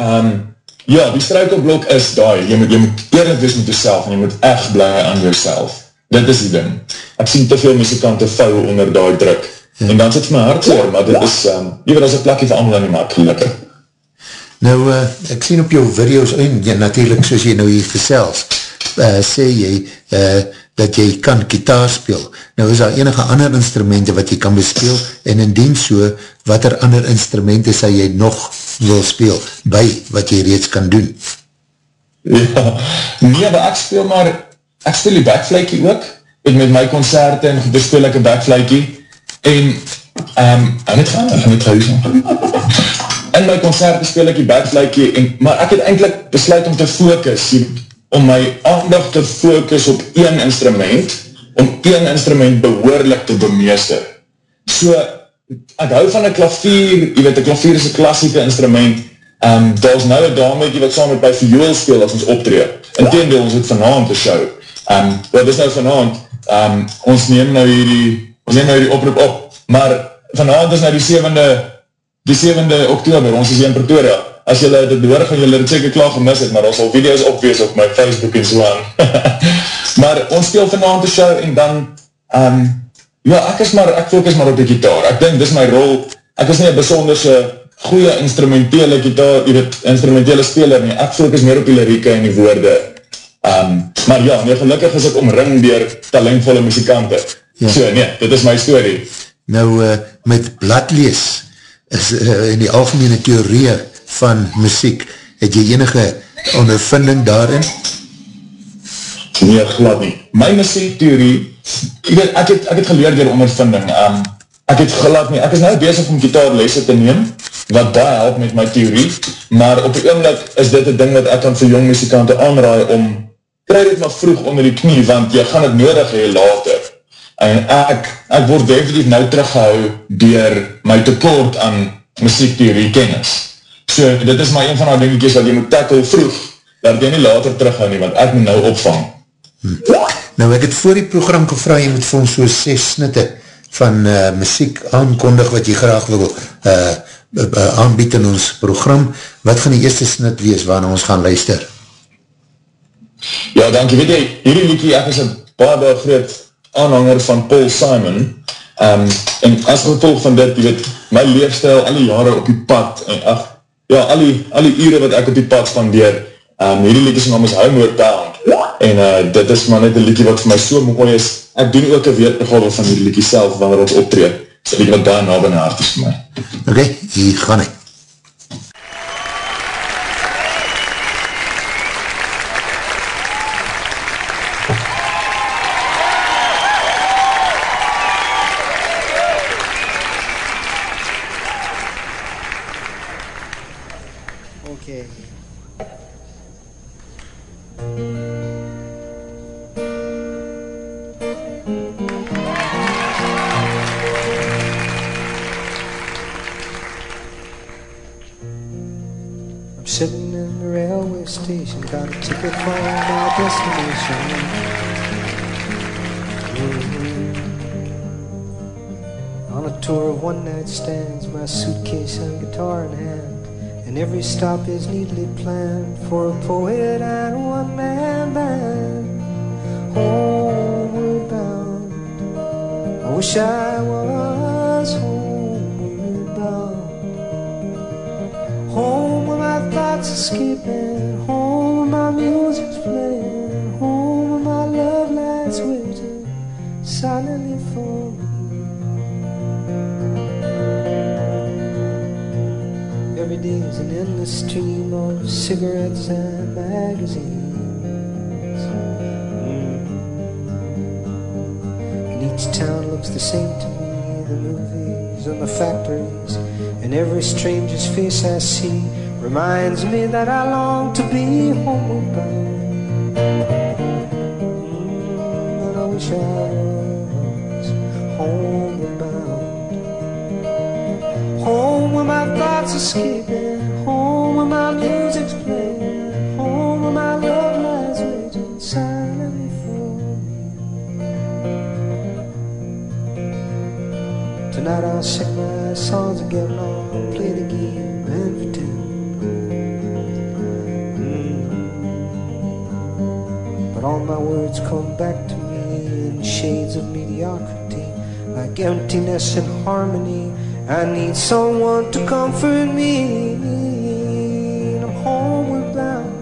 um, ja, die struikelblok is daar, jy moet, jy moet eerlijk wees met jouself, en jy moet echt blij aan jouself. Dit is die ding. Ek sien te veel muzikante vou onder die druk, ja. en dan sit my hart voor, maar dit is, um, jy weet, as een plekje vir allemaal aan die maak, gelukkig. Nou, uh, ek sien op jou video's, en ja, natuurlijk, soos jy nou hier gesels, uh, sê jy, uh, dat jy kan kitaar speel. Nou is daar enige ander instrumente wat jy kan bespeel en indien so, wat er ander instrumente sal jy nog wil speel by wat jy reeds kan doen? Ja, nee, maar ek speel maar, ek speel die backflykie ook, en met my concerte en bespeel ek een backflykie en um, en het gaan, ek gaan het huis in my concerte speel ek die backflykie en, maar ek het eindelijk besluit om te focus, jy om my aandacht te focus op een instrument, om een instrument behoorlik te bemeester. So, ek hou van een klavier, jy weet, een klavier is een klassieke instrument, um, daar is nou een dametje wat saam met my viool speel as ons optree. In teendeel, ons het vanavond te show. Um, wat is nou vanavond? Um, ons neem nou hierdie, ons neem nou hierdie oproep op, maar vanavond is nou die 7de, die 7de oktober, ons is hier in Pretoria, as jylle dit behoor, gaan jylle dit seker klaar gemis het, maar ons sal video's opwees op my Facebook en so aan. maar ons speel vanavond die show en dan, um, ja, ek is maar, ek focus maar op die gitaar. Ek denk, dis my rol, ek is nie een besonderse goeie instrumentele gitaar, jy weet, instrumentele speler nie, ek focus meer op die lirieke en die woorde. Um, maar ja, nee, gelukkig is ek omring dier talentvolle muzikante. Ja. So, nee, dit is my story. Nou, uh, met bladlees, is uh, in die algemene theorie van muziek, het jy enige ondervinding daarin? Nee, glad nie. My muziektheorie, ek het, ek het, ek het geleerd door ondervinding, um, ek het glad nie, ek is nou bezig om gitaarlese te neem, wat daar help met my theorie, maar op die oomlik is dit een ding wat ek kan vir jong muzikante aanraai om, kry dit maar vroeg onder die knie, want jy gaan het nodig hee later. En ek, ek word definitief nou teruggehou door my tekort aan muziektheorie kennis. So, dit is maar een van die dingetjes wat jy moet tackle vroeg, dat jy nie later terug gaan nie, want ek moet nou opvang. Hm. Nou, ek het voor die program gevraag, jy moet vir ons so 6 snitte van uh, muziek aankondig wat jy graag wil uh, aanbied in ons program. Wat gaan die eerste snit wees waarna ons gaan luister? Ja, dankie. Weet jy, hierdie liedje, ek is een baie, baie groot aanhanger van Paul Simon, um, en as gevolg van dit, jy weet, my leefstijl, al die jare op die pad, en ach, ja, al die, al die ure wat ek op die pad spandeer, um, hierdie liedje naam is Homeward Bound, en uh, dit is maar net een liedje wat vir my so mooi is, ek doen ook een weerbegodel van hierdie liedje self, wanneer ons optreed, so liedje wat daar na binnen hart is vir my. Oké, okay, hier gaan ek. Is neatly planned for a poet reminds me that I long emptiness and harmony. I need someone to comfort me. I'm homeward bound.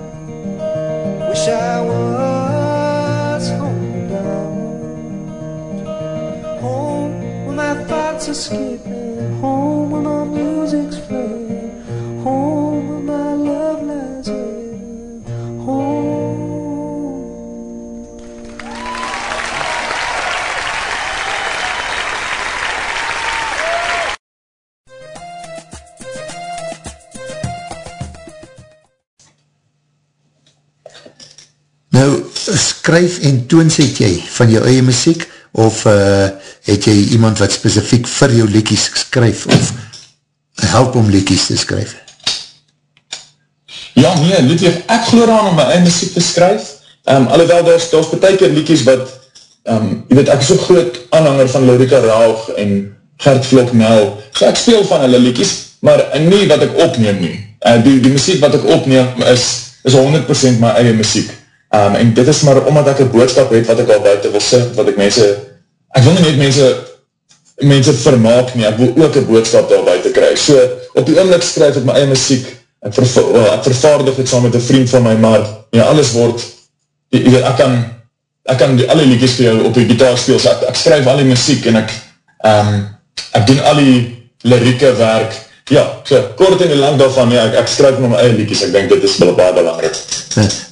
Wish I was. Home where my thoughts are skipping. Skryf en toonset jy van jou eie muziek of uh, het jy iemand wat specifiek vir jou liedjes skryf of help om liedjes te skryf? Ja, nee, Ludwig, ek geloof aan om my eie muziek te skryf. Um, alhoewel, daar is, is betek liedjes wat, um, jy weet, ek is so groot aanhanger van Lorika Raug en Gert Vloknel. So ek speel van hulle liedjes, maar nie wat ek opneem nie. Uh, die, die muziek wat ek opneem is, is 100% my eie muziek. Um, en dit is maar omdat ek een boodskap het wat ek al buiten wil sê, wat ek mense, ek wil nie net mense, mense vermaak nie, ek wil ook een boodskap daar buiten kry. So, op die oomlik skryf ek my eie muziek, ek, verva well, ek vervaardig het saam met een vriend van my, maar ja, alles word, jy, jy, ek kan, ek kan die, alle liedjes vir jou op die gitaar speel, so ek, ek skryf al die muziek en ek, um, ek doen al die lirieke werk, Ja, so, kort en lang daarvan, ja, ek, ek skryf met my eie liedjes, ek denk dit is baie belangrijk.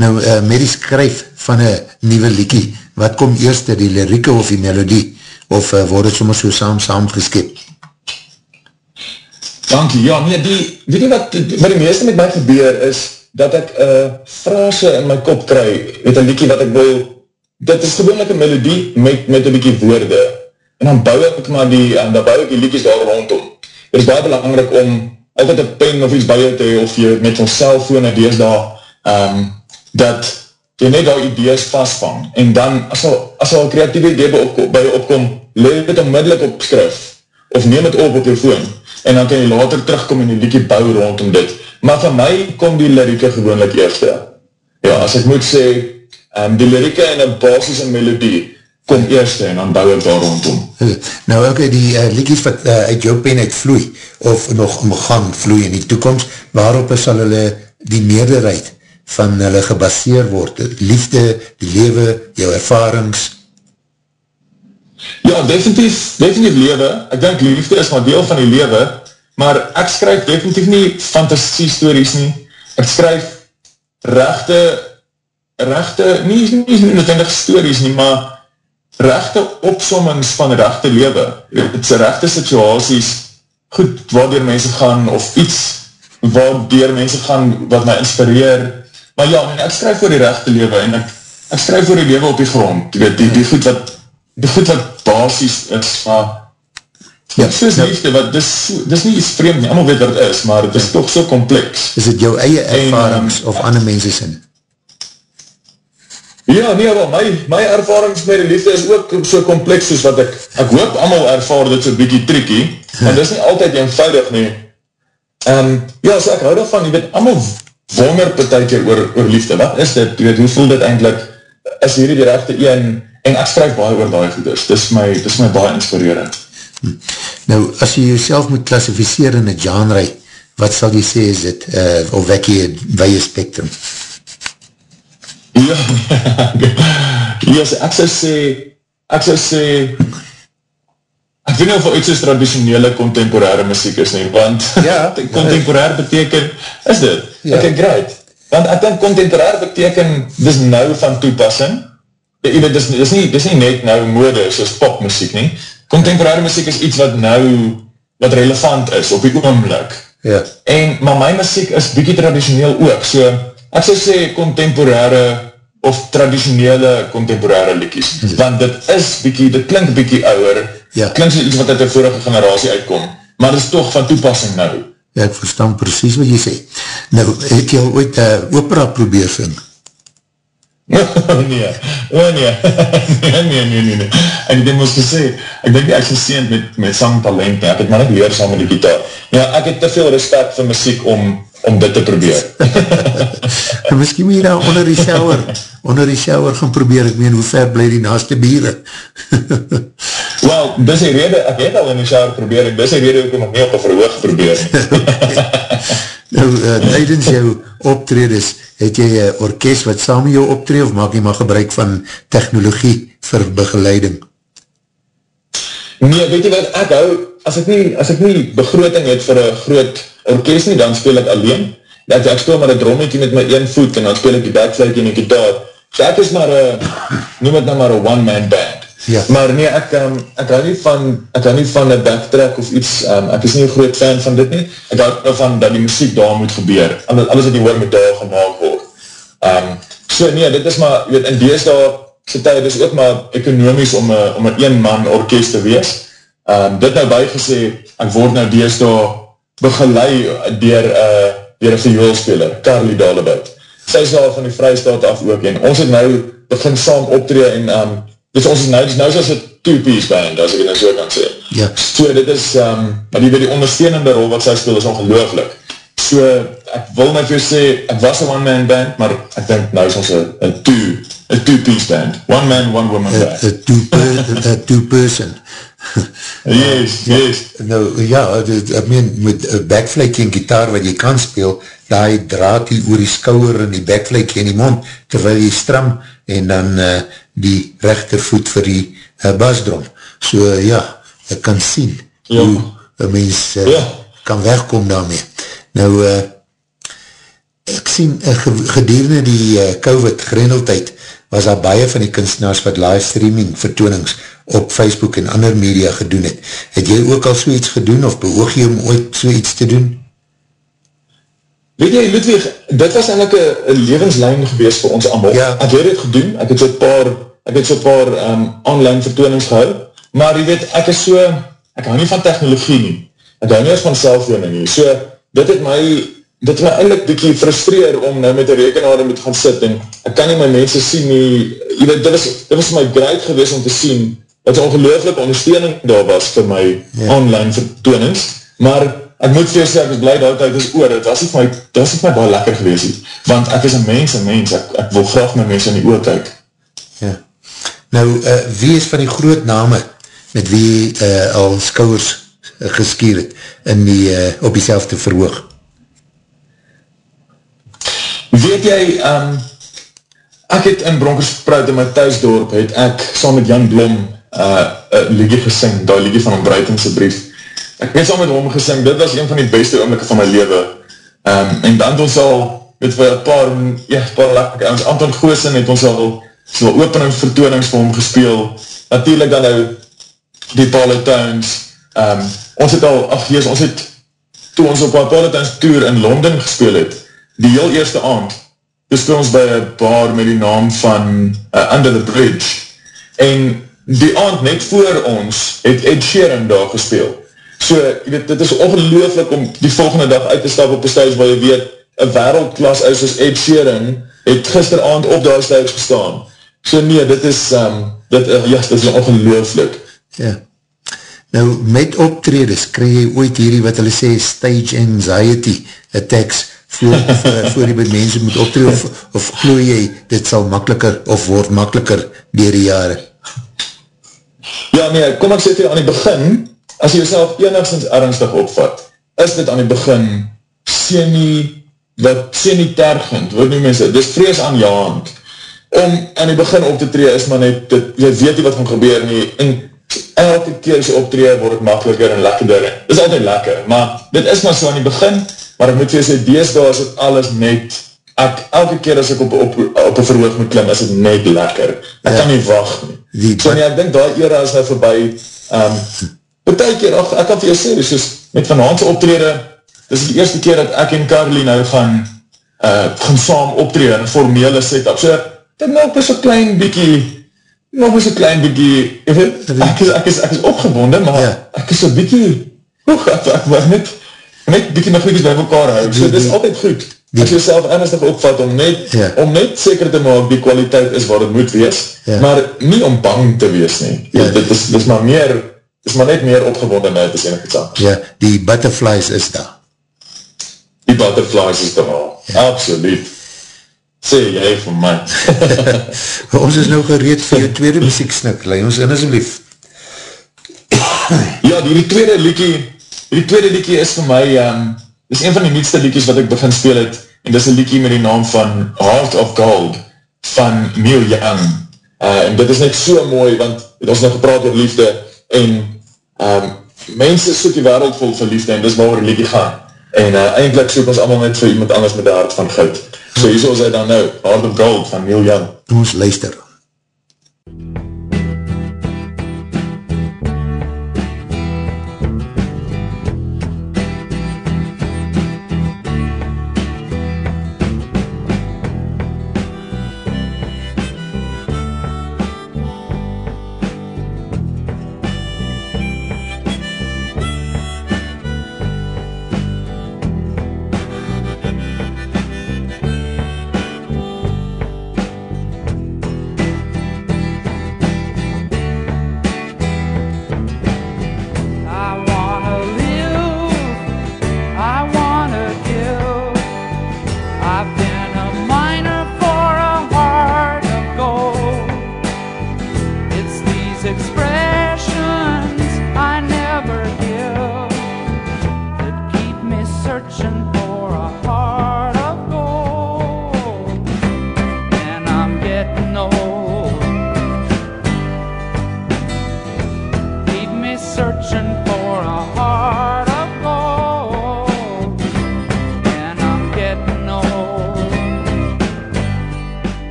Nou, uh, met die skryf van een nieuwe liedje, wat kom eerst, die lirieke of die melodie, of uh, word het soms so saam, saam geskip? Dankie, ja, nee, die, weet jy wat, wat die meeste met my gebeur is, dat ek uh, frase in my kop kry, met een liedje wat ek wil, dit is gewoonlik een melodie met, met een bykie woorde, en dan bouw ek maar die, en dan bouw ek die liedjes daar rondom. Het is baie belangrijk om altijd een pen of iets by jou te hee, of jy met jou cellfoon idees daar, um, dat jy net jou idees vastvang, en dan, as al, as al creatieve idee by, opkom, by jou opkom, leer dit onmiddellik op skrif, of neem het op op jou phone, en dan kan jy later terugkom en die liedje bou rondom dit. Maar vir my kom die lirieke gewoonlik eerste. Ja, as ek moet sê, um, die lirike en een basis en melodie kom eerste en dan bouw ek daar rondom. Nou ok, die uh, liedjes wat uh, uit jou pen uit vloei, of nog omgaan vloei in die toekomst, waarop sal hulle die meerderheid van hulle gebaseer word? Liefde, die lewe, jou ervarings? Ja, definitief, definitief lewe. Ek denk liefde is maar deel van die lewe, maar ek skryf definitief nie fantasie stories nie. Ek skryf rechte, rechte, nie, nie, nie, nie noodwendig stories nie, maar rechte opsommings van rechte lewe, het is rechte situaties, goed, waardoor mense gaan, of iets, waardoor mense gaan, wat my inspireer, maar ja, ek skryf voor die rechte lewe, en ek, ek skryf voor die lewe op die grond, die, die, die goed wat, die goed wat basis is, maar, ja, soos ja. liefde, wat, dis, dis nie iets vreemd nie, allemaal weet wat het is, maar het is ja. toch so kompleks. Is het jou eie ervarings, en, um, of ander mense sin? Ja, nee, wel, my, my ervarings met die liefde is ook so kompleks soos wat ek, ek hoop allemaal ervaar dit so bykie tricky, want dit is nie altyd eenvoudig nie. Um, ja, so ek hou daarvan, jy weet, allemaal wonder betuiker oor, oor liefde, wat is dit, jy weet, hoe voel dit eindelijk, is hierdie die rechte een, en ek skryf baie oor die goed is, dit is my, dit is my baie inspirerend. Nou, as jy jouself moet klassificeer in een genre, wat sal jy sê is dit, uh, of wek jy een weie spectrum? Ja, yes, ek sal sê, ek sal sê, ek weet nie of iets is traditionele contemporare muziek is nie, want ja, contemporare beteken, is dit, ja. ek great, want ek denk contemporare beteken, dis nou van toepassing, jy weet, dis, dis, nie, dis nie net nou mode soos popmuziek nie, contemporare muziek is iets wat nou, wat relevant is op die oomlik, ja. en, maar my muziek is bykie traditioneel ook, so, ek sal sê contemporare of traditionele contemporare liedjes, ja. want dit is bykie, dit klink bykie ouwer, ja. klink so iets wat uit die vorige generatie uitkom, maar dit is toch van toepassing nou. Ja, ek verstaan precies wat jy sê. Nou, het jy ooit uh, opera probeer sing? nee, oh nee, nee, nee, nee, nee, nee, nee. En ek moest gesê, ek denk ek geseend met, met sangtalent, ek het maar net leer saam met die gitaar. Ja, ek het te veel respect vir muziek om om dit te probeer. Misschien moet jy nou onder die shower, onder die shower gaan probeer, ek meen, hoe ver bly die naaste bieren? Wel, dis die rede, ek het al in die shower probeer, en dis die rede ook om nie op een verhoog probeer. nou, uh, tijdens jou optredes, het jy een orkest wat saam jou optred, of maak jy maar gebruik van technologie vir begeleiding? Nee, weet jy wat, ek hou, as ek nie, as ek nie begroting het vir een groot orkest nie, dan speel ek alleen. Dat ek speel maar een drommetje met my een voet en dan speel ek die backflake en die gitaar. So ek is maar een, noem het nou maar een one-man band. Ja. Maar nee, ek, um, ek hou nie van, ek hou nie van een backtrack of iets, um, ek is nie een groot fan van dit nie. Ek hou nou van dat die muziek daar moet gebeur. Alles, alles wat die hoor moet daar gemaakt word. Um, so nee, dit is maar, weet, in dees daar, so tyd is ook maar ekonomisch om een, om een een man orkest te wees. Um, dit nou bijgesê, ek word nou dees daar begeleid dier, uh, dier een verjoelspeler, Carly Dalebout. Sy is al van die vrystaat af ook, en ons het nou begin saam optree, en um, dus ons is nou, dus nou soos een two-piece band, as ek het nou so kan sê. Ja. So dit is, um, maar die, die ondersteunende rol wat sy speel is ongelooflik. So, ek wil net vir sê, ek was een one-man band, maar ek denk nou is ons een two, een two-piece band. One man, one woman band. A two-person. yes, yes. Nou, ja, ek meen, met een backflake en gitaar wat jy kan speel, die draad die oor die skouwer en die backflake in die mond, terwyl jy stram, en dan uh, die rechtervoet vir die uh, basdrom. So, uh, ja, ek kan sien ja. hoe een mens uh, ja. kan wegkom daarmee. Nou, uh, ek sien, uh, gedurende die uh, COVID-grendeltijd, was daar baie van die kunstenaars wat livestreaming vertoonings op Facebook en ander media gedoen het. Het jy ook al so iets gedoen of behoog jy om ooit so iets te doen? Weet jy, Ludwig, dit was eindelijk een levenslijn geweest vir ons allemaal. Ja. Ek het dit gedoen, ek het so paar, ek het so paar um, online vertoonings gehou, maar jy weet, ek is so, ek hou nie van technologie nie, ek hou nie eens van cellfone nie, so, dit het my, dit het my eindelijk bykie frustreer om nou met die rekenaar moet gaan sit, en ek kan nie my mense sien nie, jy weet, dit was, dit was my great geweest om te sien, wat een ongelooflik ondersteuning daar was vir my ja. online vertoonings, maar ek moet vir sê, ek is blij dat het is oor, het was nie my, dit was nie my baie lekker gewees het, want ek is een mens, een mens, ek, ek wil graag my mens in die oor kyk. Ja. Nou, uh, wie is van die groot name, met wie uh, al skouwers geskier het, in die, uh, op die selfde verhoog? Weet jy, um, ek het in Bronkersprout in my thuisdorp, het ek saam met Jan Blom uh, een liedje gesing, die liedje van Ontbruitingse brief, ek het saam met hom gesing, dit was een van die beste oomlikke van my leven, um, en dan ons al, met vir een paar, ja, paar lekker, ons Anton Goosen het ons al, so openingsvertoonings vir hom gespeel, natuurlijk dan nou, die Palatowns, um, ons het al, ach jees, ons het, toe ons op een Palatowns tour in Londen gespeel het, die heel eerste aand, dus speel ons by een bar met die naam van uh, Under the Bridge, en die aand net voor ons, het Ed Sheeran daar gespeel, So, weet, dit is ongelooflik om die volgende dag uit te stap op die stuis waar jy weet, een wereldklas uit soos Ed Sheeran het gisteravond op die stuis gestaan. So nee, dit is, um, dit, uh, ja, dit is ongelooflik. Ja. Nou, met optredes, krij jy ooit hierdie wat hulle sê, stage anxiety attacks, voor, voor met mense moet optreden, of, of gloe jy, dit sal makkeliker, of word makkeliker dier die jare? Ja, nee, kom ek sê vir aan die begin, as jy jouself enigszins ernstig opvat, is dit aan die begin semi, wat semi-tergend, wat nie mense, dit is vrees aan jou hand, om aan die begin op te tree, is maar net, dit, jy weet nie wat gaan gebeur nie, en elke keer as optree, word het makkeliker en lekkerder, dit is altyd lekker, maar dit is maar so aan die begin, maar ek moet vir sê, dees daar is het alles net, ek, elke keer as ek op, op, op een verhoog moet klim, is het net lekker, ek ja. kan nie wacht nie, die, so nie, ek denk die era is nou voorbij, um, Betek keer, ach, ek kan vir jou sê, dus met vanavondse optrede, dis die eerste keer dat ek en Caroline nou gaan, uh, gaan saam optrede in formele setup. So, dit nog is een klein bykie, nog is een klein bykie, ek is, ek is, ek is, ek is opgebonden, maar ja. ek is een bykie, oeg, ek, ek wil net, net bykie nog goedies by mekaar hou. So, dit is altyd goed. Die, as jy self ernstig opvat om net, ja. om net seker te maak die kwaliteit is wat het moet wees, ja. maar nie om bang te wees nie. Ja. Dit, is, dit is maar meer is maar net meer opgewondenheid as enig iets anders. Ja, die butterflies is daar. Die butterflies is daar, ja. absoluut. Sê jy vir my. ons is nou gereed vir jou tweede muzieksnik, leid ons in asblief. ja, die, die tweede liekie, die tweede liekie is vir my, um, is een van die nietste liekies wat ek begin speel het, en dis een liekie met die naam van Heart of Gold, van Neil Young. Uh, en dit is net so mooi, want het ons nou gepraat oor liefde, en um, mense soek die wereld vol verliefde en dis waar oor liedje gaan. En uh, eindelijk soek ons allemaal net vir iemand anders met die hart van goud. So hier is hy dan nou, of Gold van Neil Young. Ons luister.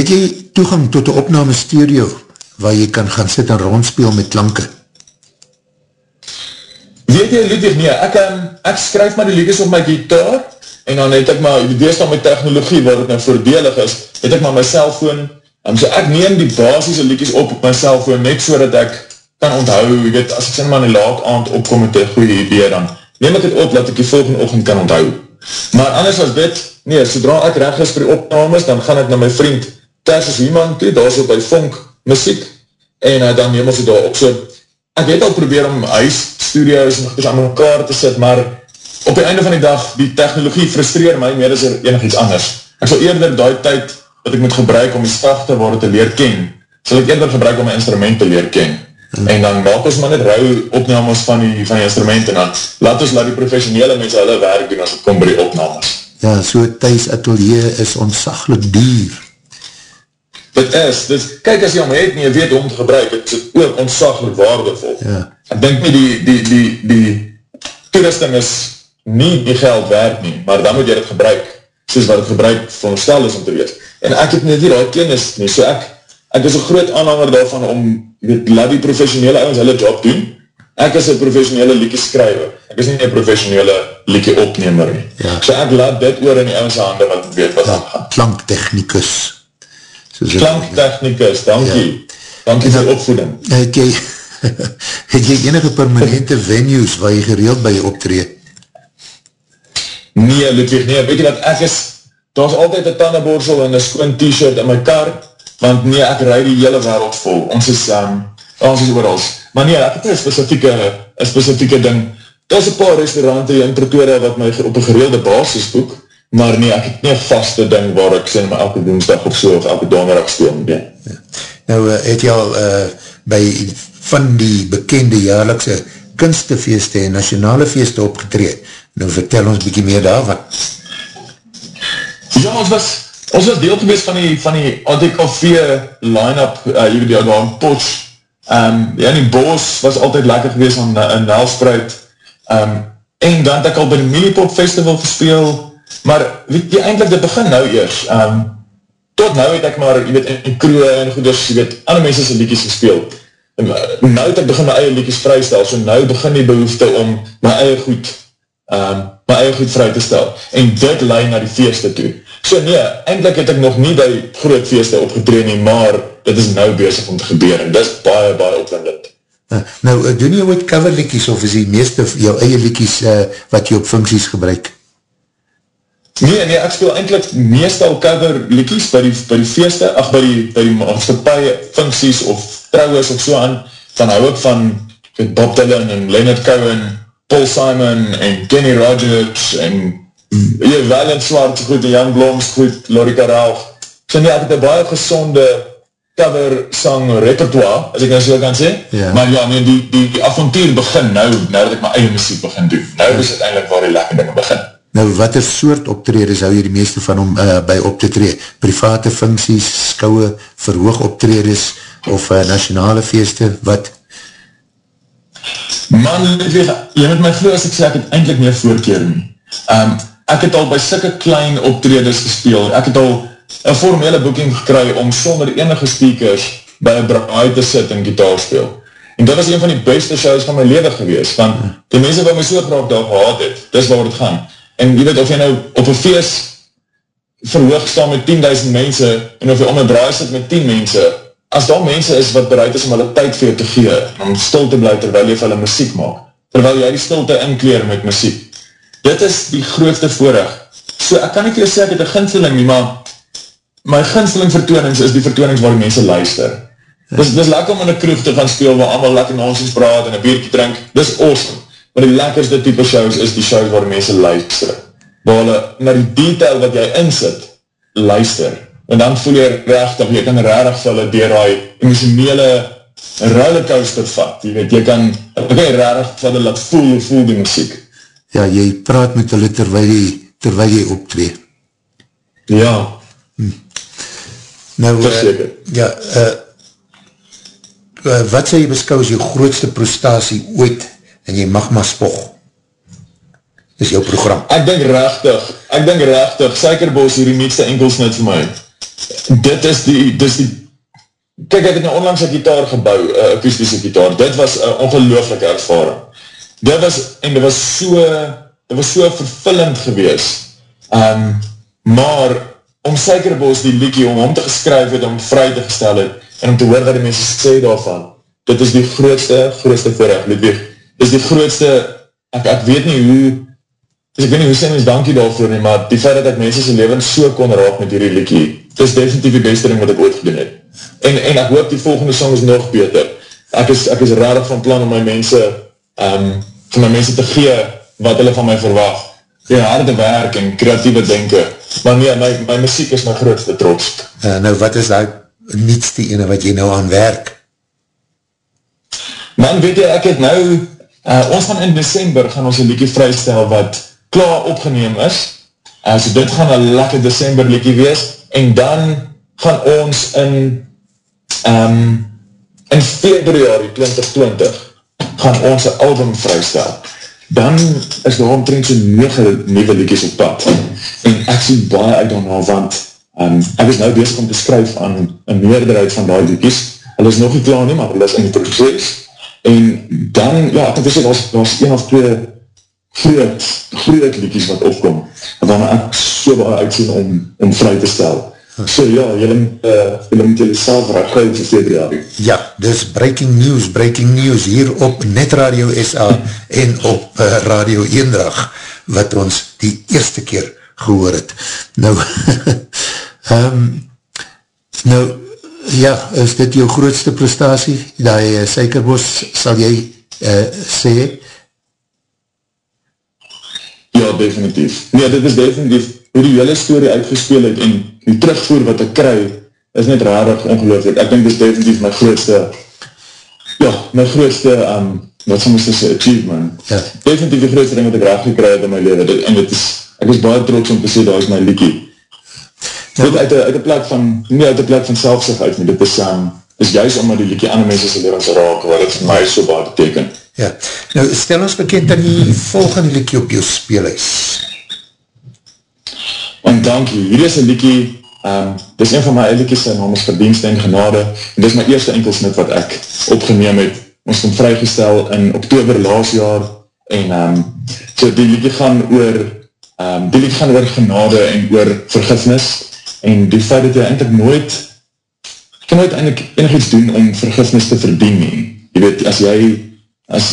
Het jy toegang tot die opname studio waar jy kan gaan sit en rondspeel met klanke? Weet jy, Ludwig, nee, ek, um, ek skryf maar die liedjes op my gitaar, en dan het ek maar, die deestal met technologie, waar het nou voordelig is, het ek maar my cellfoon, um, so ek neem die basisse liedjes op op my cellfoon, net so dat ek kan onthou, jy weet, as ek sin maar in die laat aand opkom met een goeie idee, dan neem ek het op, dat ek die volgende ochtend kan onthou. Maar anders as dit, nee, sodra ek reg is vir die opnames, dan gaan ek na my vriend Tersus Hieman toe, daar so by Vonk Muziek, en uh, dan neem ons het daar op, so ek het al probeer om huis, studios en goeders aan mekaar te sit, maar op die einde van die dag, die technologie frustreer my meer as er enig iets anders. Ek sal eerder die tyd wat ek moet gebruik om die staf te worden te leer ken, sal ek eerder gebruik om my instrument te leer ken. Hmm. En dan maak ons maar net rou opnames van die, van die instrument en dan laat ons laat die professionele mense hulle werk doen as het kom by die opnames. Ja, so thuis atelier is ontsaglik duur. Dit is, dit, kyk as jy om het en jy weet hoe om te gebruik, het is ook ontsaglik waardevol. Ja. Ek denk nie die, die, die, die toerusting is nie die geld waard nie, maar dan moet jy dit gebruik, soos wat het gebruik veronderstel is om te weet. En ek het net nie die kennis nie, so ek, ek is een groot aanhanger daarvan om, jy weet, laat die professionele ouwens hulle job doen, ek is een professionele liedje skryver, ek is nie een professionele liedje opnemer nie. Ja. So ek laat dit oor in die ouwens hande wat weet wat Ja, aangaan. klanktechnicus. Klanktechnicus, dankie. Ja. Dankie vir opvoeding. Het jy, het jy enige permanente venues waar jy gereeld by optree? Nee, Ludwig, nee, weet jy wat, ek is, daar is altyd een tannenborsel en een skoon t-shirt in my kar, want nee, ek rijd die hele wereld vol, ons is, um, ons is oorals, maar nee, ek het een specifieke, een specifieke ding, daar is een paar restaurante in Pretoria wat my op een gereelde basis boek, maar nee, ek het nie een vaste ding waar ek sê, maar elke woensdag of so, of elke donderdag speel, nee. Nou, uh, het jy al uh, by van die bekende jaarlikse kunstefeeste en nationale feeste opgetree? Nou, vertel ons bykie meer daarvan. Ja, ons was, ons was deel geweest van die, van die ADKV line-up, uh, hier die daar in Potsch, um, ja, die Bos was altyd lekker geweest in, in Nelspruit, um, en dan het ek al by die Minipop Festival gespeel, maar weet jy, eindelijk dit begin nou eers, um, tot nou het ek maar, jy weet, in, in kroe en goeders, jy weet, ander mense sy liedjes gespeel, en uh, nou het ek begin my eie liedjes vrystel, so nou begin die behoefte om my eie goed, um, my eie goed vry te stel, en dit lei na die feeste toe. So nee, eindelijk het ek nog nie by groot feeste opgetree nie, maar dit is nou bezig om te gebeur, en dit is baie, baie opwindend. Uh, nou, uh, doen jy ooit coverlikies of is die meeste jou eie likies uh, wat jy op funksies gebruik? Nee, nee, ek speel eindelijk meestal cover liedjes by die, by die feeste, ach, by die, by die maatschappij funksies of trouwens of so aan, dan hou ek van weet, Bob Dylan en Leonard Cohen, Paul Simon en Kenny Rogers en jy, Valiant Swart, goed, Jan Bloms, goed, Lorika Rauch. So nee, ek het een baie gezonde cover sang repertoire, as ek nou so kan sê. Ja. Maar ja, nee, die, die, die avontuur begin nou, nou dat ek my eie muziek begin doen. Nou is het eindelijk waar die lekker dinge begin. Nou, wat er soort optredes hou jy die meeste van om uh, by op te tree? Private funksies, skouwe, verhoog optredes of uh, nationale feeste, wat? Man, weet, jy moet my geloof as ek sê, ek het eindelijk meer voorkeer nie. Um, ek het al by sikke klein optredes gespeel, ek het al een formele boeking gekry om sonder enige speakers by een braai te sit en gitaar speel. En dit was een van die beste shows van my leven gewees, want die mense wat my so graag daar gehad het, dis waar het gaan. En jy weet, of jy nou op een feest verhoog staan met 10.000 mense, en of jy om een draai sit met 10 mense, as daar mense is wat bereid is om hulle tyd vir jou te gee, om stil te bly terwyl jy vir hulle muziek maak, terwyl jy die stilte inkleer met muziek, dit is die grootste voorrecht. So ek kan vir jou sê, ek het een ginseling nie, maar my ginseling vertoonings is die vertoonings waar die mense luister. Dis, dis lekker om in een kroeg te gaan speel, waar allemaal lekker nonsens praat en een biertje drink, dis awesome. Maar die lekkerste type shows is die shows waar mense luister. Waar hulle na die detail wat jy insit, luister. En dan voel jy rechtig, jy kan rarig vir hulle dier die emotionele rollercoaster vat. Jy weet, jy kan, jy kan rarig vir hulle laat voel, voel die muziek. Ja, jy praat met hulle terwijl jy, terwijl jy optree. Ja. Hm. Nou, uh, ja, uh, uh, wat jy beskou as jou grootste prestatie ooit en jy mag maar spog? Dis jou program. Ek denk rechtig, ek denk rechtig, Suikerbos hier die nietste enkelsnit vir my. Dit is die, dit is die, kijk ek het nou onlangs een gitaar gebouw, een akoestische gitaar, dit was een ongelooflike ervaring. Dit was, en dit was so, dit was so vervullend gewees. Um, maar, om Suikerbos die liekie, om hom te geskryf het, om vry te gestel het, en om te hoor wat die mense sê daarvan, dit is die grootste, grootste voorrecht, Ludwig. Is die grootste, ek, ek weet nie hoe, dus ek weet nie hoe sê mens dankie daarvoor nie, maar die feit dat ek mense sy leven so kon raak met hierdie liekie, dit is definitief die beste ding wat ek ooit gedoen het. En, en ek hoop die volgende song is nog beter. Ek is, ek is rarig van plan om my mense, um, vir my mense te gee wat hulle van my verwacht. Ja, harde werk en kreatieve denken. Maar nee, my, my muziek is my grootste trots. Uh, nou, wat is daar niets die ene wat jy nou aan werk? Man, weet jy, ek het nou, uh, ons gaan in december gaan ons een liedje vrystel wat klaar opgeneem is. Uh, so dit gaan een lekker december liedje wees. En dan gaan ons in um, in februari 2020 gaan ons een album vrystel. Dan is daar omtrent so 9 nieuwe liedjes op pad. En ek sien baie uit daarna, want um, ek is nou bezig om te skryf aan een meerderheid van die liedjes. Hulle is nog nie klaar nie, maar hulle is in die proces. En dan, ja, ek het gesê, daar is een of twee groot, groot liedjes wat opkom. Dan ek so baie uitsien om, om vry te stel. So ja, jylle, uh, jylle moet jylle self rechtgeid vir februari. Ja, dus breaking news, breaking news hier op Net Radio SA en op uh, Radio Eendrag, wat ons die eerste keer gehoor het. Nou, um, nou, ja, is dit jou grootste prestatie? Die uh, suikerbos, sal jy uh, sê? Ja, definitief. Nee, dit is definitief hoe die hele story uitgespeel het en die terugvoer wat ek kry, is net rarig ongelooflik. Ek denk dit is definitief my grootste, ja, my grootste, um, wat soms is achievement. Ja. Definitief die grootste ding wat ek raag gekry het in my leven. Dit, en dit is, ek is baie trots om te sê, daar is my liekie. Dit uit die plek van, nie uit die plek van selfsig uit nie, dit is, um, is juist omdat die liekie ander mense sy levens raak, wat het vir my so baie beteken. Ja, nou stel ons bekend aan die volgende liekie op jou speelhuis. En dankie, hier is een liekie, um, dit is een van my liekies, sy naam is Verdienste en Genade, en dit is my eerste enkelsnit wat ek opgeneem het, ons kom vrygestel in oktober laas jaar, en um, so die liekie gaan oor, um, die liekie gaan oor genade en oor vergifnis, en die feit dat jy eindelijk nooit, jy kan nooit eindelijk enig iets doen om vergifnis te verdien nie. Jy weet, as jy, as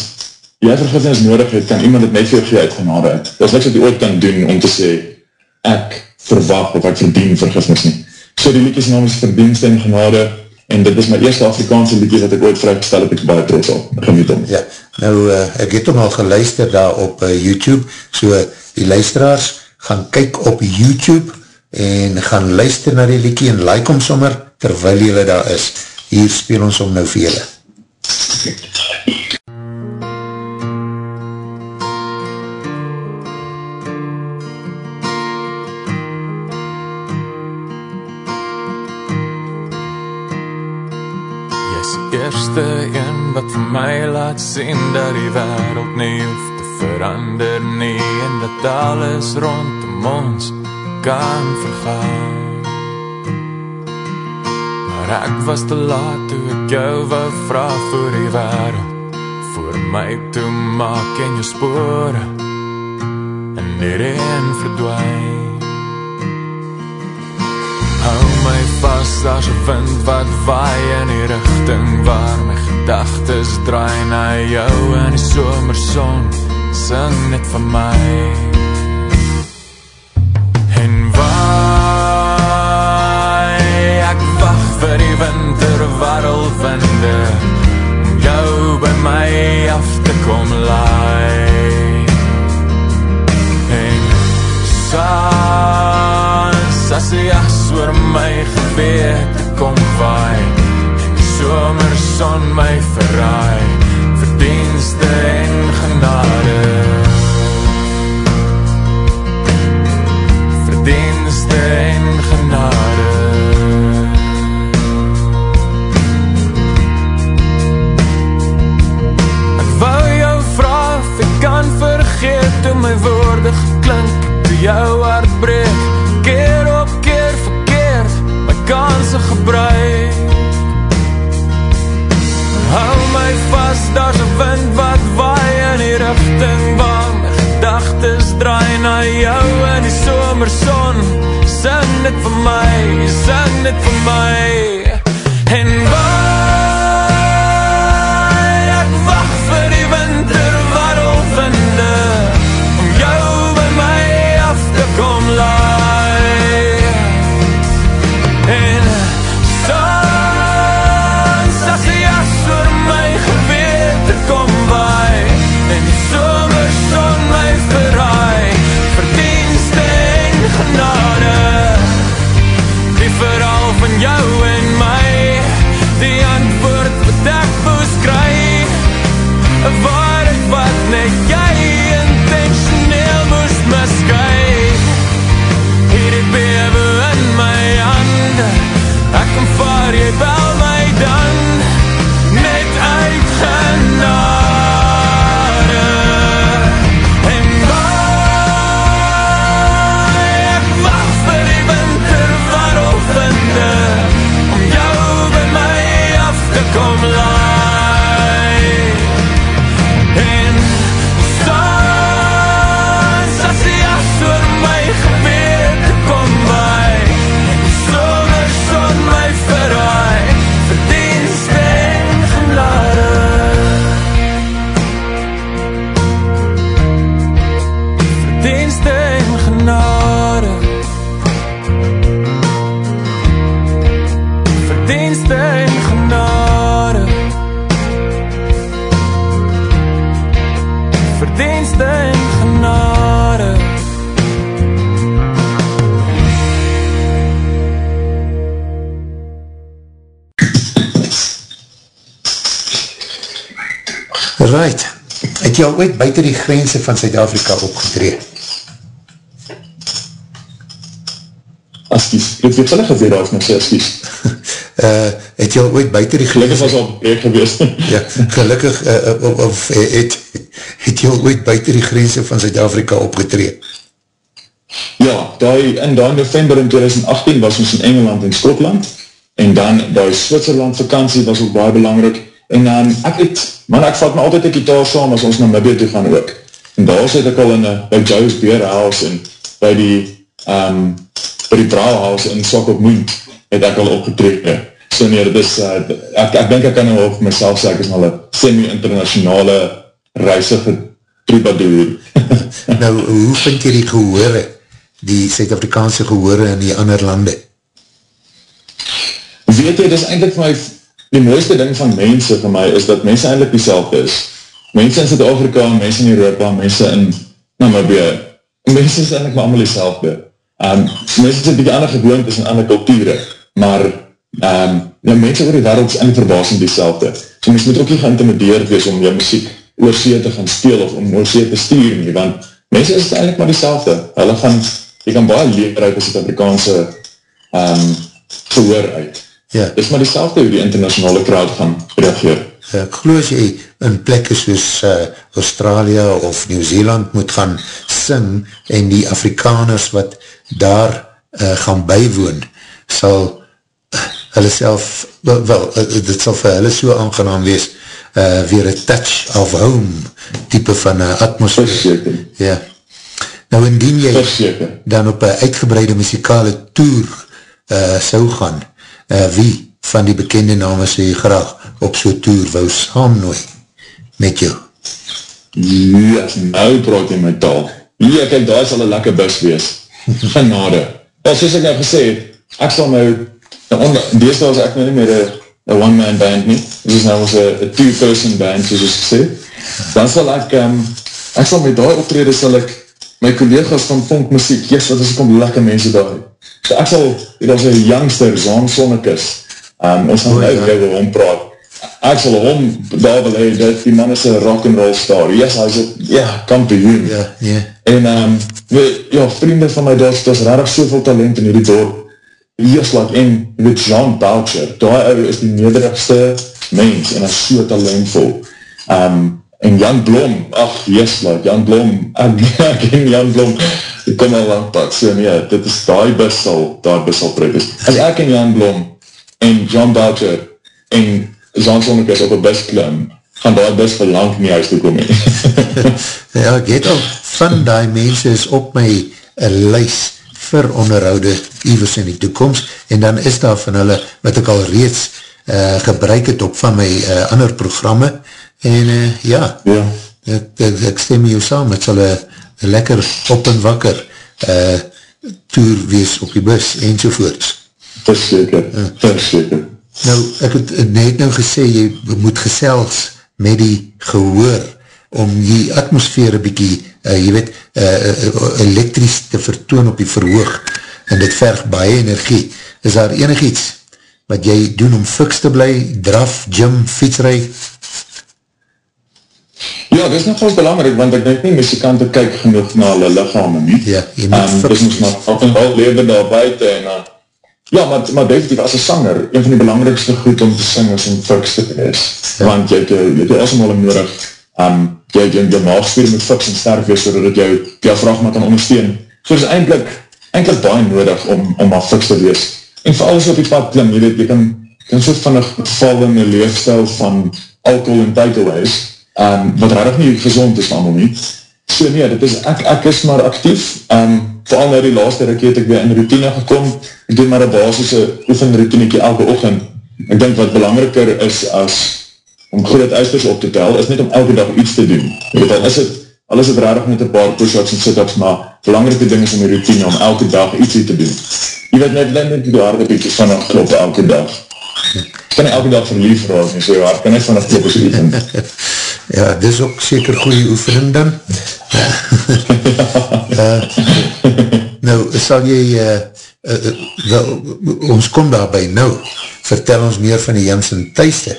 jy vergifnis nodig het, kan iemand het net vir jou uit genade uit. Dat is niks wat jy ooit kan doen om te sê, ek verwacht of ek verdien vergifnis nie. So die liedjes naam is Verdienste en Genade en dit is my eerste Afrikaanse liedje wat ek ooit vrygestel heb, ek baie trots op, geniet om. Ja, nou uh, ek het om al geluister daar op uh, YouTube, so uh, die luisteraars gaan kyk op YouTube en gaan luister na die liedje en like om sommer terwyl jylle daar is. Hier speel ons om nou vir jylle. eerste een wat vir my laat sien dat die wereld nie hoef te verander nie en dat alles rondom ons kan vergaan. Maar ek was te laat toe ek jou wou vraag voor die wereld Voor my toe maak en jou spore En hierin verdwijn Hou my vast, daar's een wind wat waai in die richting Waar my gedagtes draai na jou in die somerson. Sing net vir my warrelwinde Om jou by my af te kom laai En saans as die as oor my gewete kom waai En die somerson my verraai Verdienste en genade. Verdienste en genade geklink Toe jou hart breek Keer op keer verkeerd My kansen gebruik Hou my vast, daar's een wind wat waai in die richting waar my gedagtes draai na jou in die somerson. Sing dit vir my, sing dit vir my. En waai, Een waarheid wat net jy intentioneel moes miskryf Hierdie bewe in my hande. Ek kom vaar, jy bel my dan. Net uit genade het jy al ooit buiten die grense van Zuid-Afrika opgetree? Askies, dit weet hulle gezegd als my sê askies. Uh, het jy al ooit buiten die Gelukkig grense... was al beperk geweest. Ja, gelukkig, uh, of, of het, het jy al ooit buiten die grense van Zuid-Afrika opgetree? Ja, die, in die november in 2018 was ons in Engeland en Skotland, en dan die Switserland vakantie was ook baie belangrik, en dan, ek het, man, ek vat my altyd een gitaar saam as ons na Namibia toe gaan ook, en daar sit ek al in, by Joe's Beer House, en by die, um, by die Brauhaus in Sokkelmoend, het ek al opgetreden. So nee, dit is, uh, ek, ek denk ek kan nou op myself sê, ek is al een semi-internationale reisige troubadour. nou, hoe vind jy die gehore, die Suid-Afrikaanse gehore in die ander lande? Weet jy, dit is eindelijk vir my, die mooiste ding van mense vir my, is dat mense eindelijk die is. Mense in Zuid-Afrika, mense in Europa, mense in Namibia, mense is eindelijk maar allemaal die Um, mense is een beetje ander gewoontes en ander kulture, maar um, ja, mense oor die wereld is eindelijk verbasend die So mense moet ook nie geïntimideerd wees om jou muziek oor see te gaan speel of om oor see te stuur nie, want mense is eindelijk maar die Hulle gaan, jy kan baie leer uit as het Afrikaanse um, gehoor uit. Ja. Dis maar die hoe die internationale crowd gaan reageer. Ek geloof as jy in plekke soos uh, Australië of Nieuw-Zeeland moet gaan sing en die Afrikaners wat daar uh, gaan bywoon, sal uh, hulle self, wel, wel uh, dit sal vir hulle so aangenaam wees, uh, weer een touch of home type van uh, atmosfeer. Verseker. Ja. Nou indien jy Verseker. dan op een uitgebreide muzikale tour uh, sou gaan, uh, wie van die bekende name sou jy graag op so'n tour wou saamnooi met jou? Ja, nou praat jy my taal. Ja, kijk, daar sal een lekker bus wees. Genade. Wel, soos ek nou gesê het, ek sal nou, nou deesdaal is ek nou nie meer een one-man band nie. Dit is nou ons een two-person band, soos ek gesê. Dan sal ek, um, ek sal met die optrede sal ek my collega's van funk muziek, yes, wat is ek om lekker mense daar. So ek sal, dit is een youngster, Zaan Sonnekus, um, ons gaan O, nou ja. weer oor hom praat. Ek sal hom daar wil hee, dit, die man is een rock'n'roll star. Yes, hy is een, ja, kampioen. Ja, nee. En um, we, ja, vriende van my, daar is, daar is rarig soveel talent in hierdie dorp. Jeeslag, en jy weet, Jean Boucher, daar is die nederigste mens, en hy is so talentvol. Um, en Jan Blom, ach, jeeslag, Jan Blom, ek, ek ken Jan Blom, ek kom al lang pad, so nee, dit is die bus sal, daar bus sal prik is. As ek en Jan Blom, en Jean Boucher, en Jean Sonnekes op een bus klim, gaan die bus vir lang nie huis toe kom heen. Ja, ek het al van die mense is op my uh, lys vir onderhoude evers in die toekomst en dan is daar van hulle wat ek al reeds uh, gebruik het op van my uh, ander programme en uh, ja, ja. ek, ek, ek stem jou saam, het sal een lekker op en wakker uh, toer wees op die bus enzovoorts. Verseker, verseker. Nou, ek het net nou gesê, jy moet gesels met die gehoor om die atmosfeer een bykie, uh, jy weet, uh, uh, elektrisch te vertoon op die verhoog en dit verg baie energie. Is daar enig iets wat jy doen om fiks te bly, draf, gym, fietsrij? Ja, dit is nogal belangrijk, want ek denk nie muzikante kyk genoeg na hulle lichame nie. Ja, jy moet um, fiks Dis moes maar op en al leven daar buiten en uh, ja, maar, maar definitief as een sanger, een van die belangrikste goed om te sing is om fiks te wees. Ja. Want jy het jou- jy het jou asemhaling nodig, um, jy het jou, jou maagspier moet fiks en sterk wees, zodat het jou diafragma kan ondersteun. So is eindelijk, eindelijk baie nodig om, om maar fiks te wees. En vir alles op die pad klim, jy weet, jy kan, jy kan soort van een val in leefstijl van alcohol en takeaways, um, wat rarig nie gezond is allemaal nie. So nee, dit is, ek, ek is maar actief, um, vooral nou die laaste rukkie het ek weer in routine gekom, ek doen maar een basisse oefenroutinekie elke ochtend. Ek denk wat belangriker is as om groot uisters op te tel, is net om elke dag iets te doen. Jy weet, al is het, al is het rarig met een paar push-ups en sit-ups, maar belangrike ding is om die routine, om elke dag ietsie te doen. Jy weet net, net die harde bietjes van klop elke dag. Ek kan nie elke dag verlief raak, nie, so hard kan net vanaf klop is oefen. Ja, dis ook seker goeie oefening dan. uh, nou, sal jy, uh, uh, wel, ons kom daarby nou, vertel ons meer van die Janssen thuiste.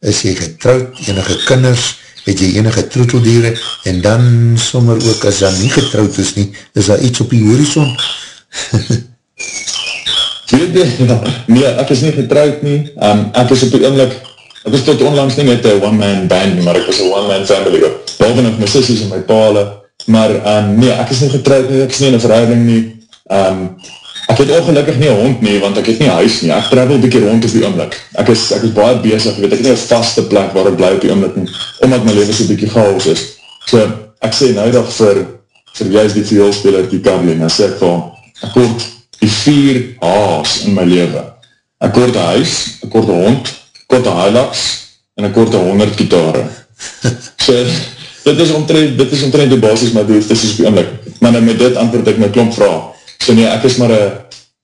Is jy getrouwd, enige kinders, het jy enige troeteldiere, en dan sommer ook, as dan nie getrouwd is nie, is daar iets op die horizon? Weet jy, nee, ek is nie getrouwd nie, um, ek is op die oomlik, ek is tot onlangs nie met een one-man band maar ek was een one-man family, behalve nog my sissies en my pale, maar um, nee, ek is nie getrouwd nie, ek is nie in een verhouding nie, um, ek het ongelukkig nie een hond nie, want ek het nie een huis nie, ek travel bykie rond op die oomlik, ek is, ek is baie bezig, weet, ek het nie een vaste plek waar ek bly op die oomlik nie, omdat my leven so bykie chaos is, so, ek sê nou dag vir, vir juist die vioolspeler, die Kathleen, en sê ek van, ek word die vier H's in my leven. Ek word een huis, ek word een hond, een Hilux, en een honderd gitare. So, dit is omtrent, dit is omtrent die basis my behoeftes is op die oomlik. Maar nou met dit antwoord ek my klomp vraag. So nee, ek is maar een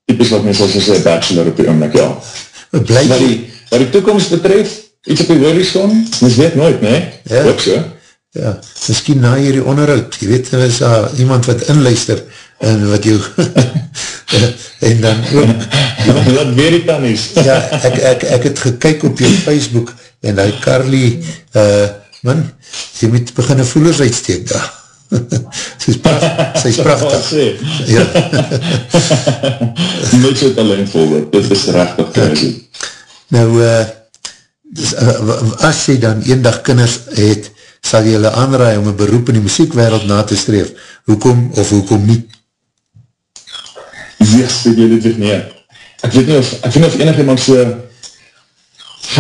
typisch wat mens als sê, bachelor op die oomlik, ja. Wat die, wat die toekomst betref, iets op die horizon, mens weet nooit, nee? Ja. Ook so. Ja, miskien na hierdie onderhoud, jy weet, er is uh, iemand wat inluister, en wat jou, en dan ook, Wat weet die dan is? ja, ek, ek, ek het gekyk op jou Facebook, en die Carly, uh, man, jy moet beginne voelers uitsteek daar. sy is prachtig, sy is prachtig. Ja, Net so talentvol, word. dit is rechtig nou, uh, as jy dan eendag kinders het, sal jy hulle aanraai om een beroep in die muziekwereld na te streef. Hoekom of hoekom nie? Yes, weet jy dit nie. ek weet nie of, ek weet nie of enig iemand so,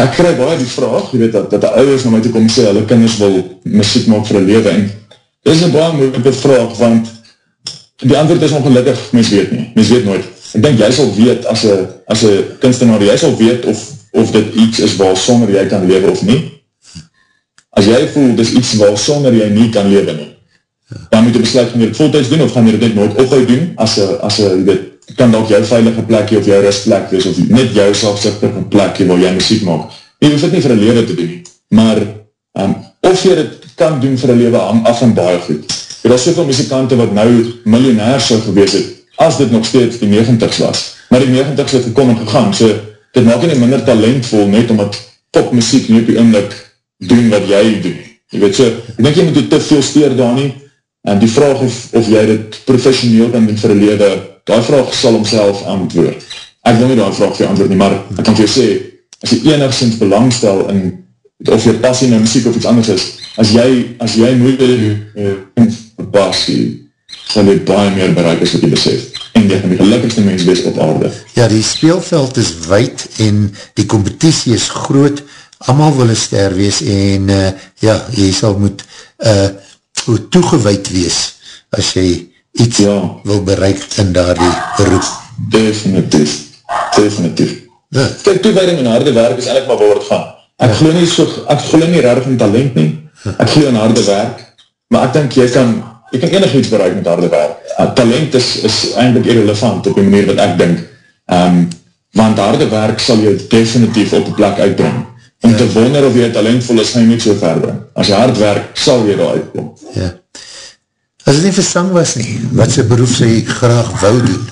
ek krijg baie die vraag, jy weet, dat, dat die ouders na my toe kom sê, hulle kinders wil muziek maak vir leven, en dit is een baie moeilike vraag, want die antwoord is ongelukkig, mens weet nie, mens weet nooit. Ek denk, jy sal weet, as een kunstenaar, jy sal weet of, of dit iets is waar sonder jy kan leven of nie. As jy voel, dit is iets waar sonder jy nie kan leven nie, dan moet jy besluit, gaan jy dit voltijds doen, of gaan jy dit nooit ophou doen, as as jy weet, kan ook jou veilige plekje of jou rustplek wees, of net jou selfzichtige plekje waar jy muziek maak. Jy hoef dit nie vir een leven te doen, maar um, of jy dit kan doen vir een leven, hang af en baie goed. Er is soveel muzikante wat nou miljonair sou gewees het, as dit nog steeds die 90s was. Maar die 90s het gekom en gegaan, so dit maak nie minder talentvol net omdat popmuziek nie op die indruk doen wat jy doen. Jy weet so, ek denk jy moet te veel steer daar nie, en die vraag of, of jy dit professioneel kan doen vir een leven, die vraag sal homself antwoord. Ek wil nie die vraag vir jou antwoord nie, maar ek kan vir jou sê, as jy enigszins belangstel in of jy passie na muziek of iets anders is, as jy, as jy moeite uh, passie, sal jy baie meer bereik as wat jy besef. En jy gaan die gelukkigste mens wees op aarde. Ja, die speelveld is wijd en die competitie is groot, allemaal wil een ster wees en uh, ja, jy sal moet uh, toegewijd wees as jy iets ja. wil bereik in daar die beroep. Definitief, definitief. Ja. Kijk, toewijding en harde werk is eigenlijk maar waar het gaan. Ek ja. geloof nie, so, ek geloof nie raar van talent nie, ek geloof in harde werk, maar ek denk jy kan, jy kan enig iets bereik met harde werk. Uh, talent is, is eindelijk irrelevant op die manier wat ek denk, um, want harde werk sal jy definitief op die plek uitbring. Om ja. te wonder of jy talentvol is, gaan jy niet so verder. As jy hard werk, sal jy daar uitkom. Ja. As het nie versang was nie, wat sy beroep sy graag wou doen?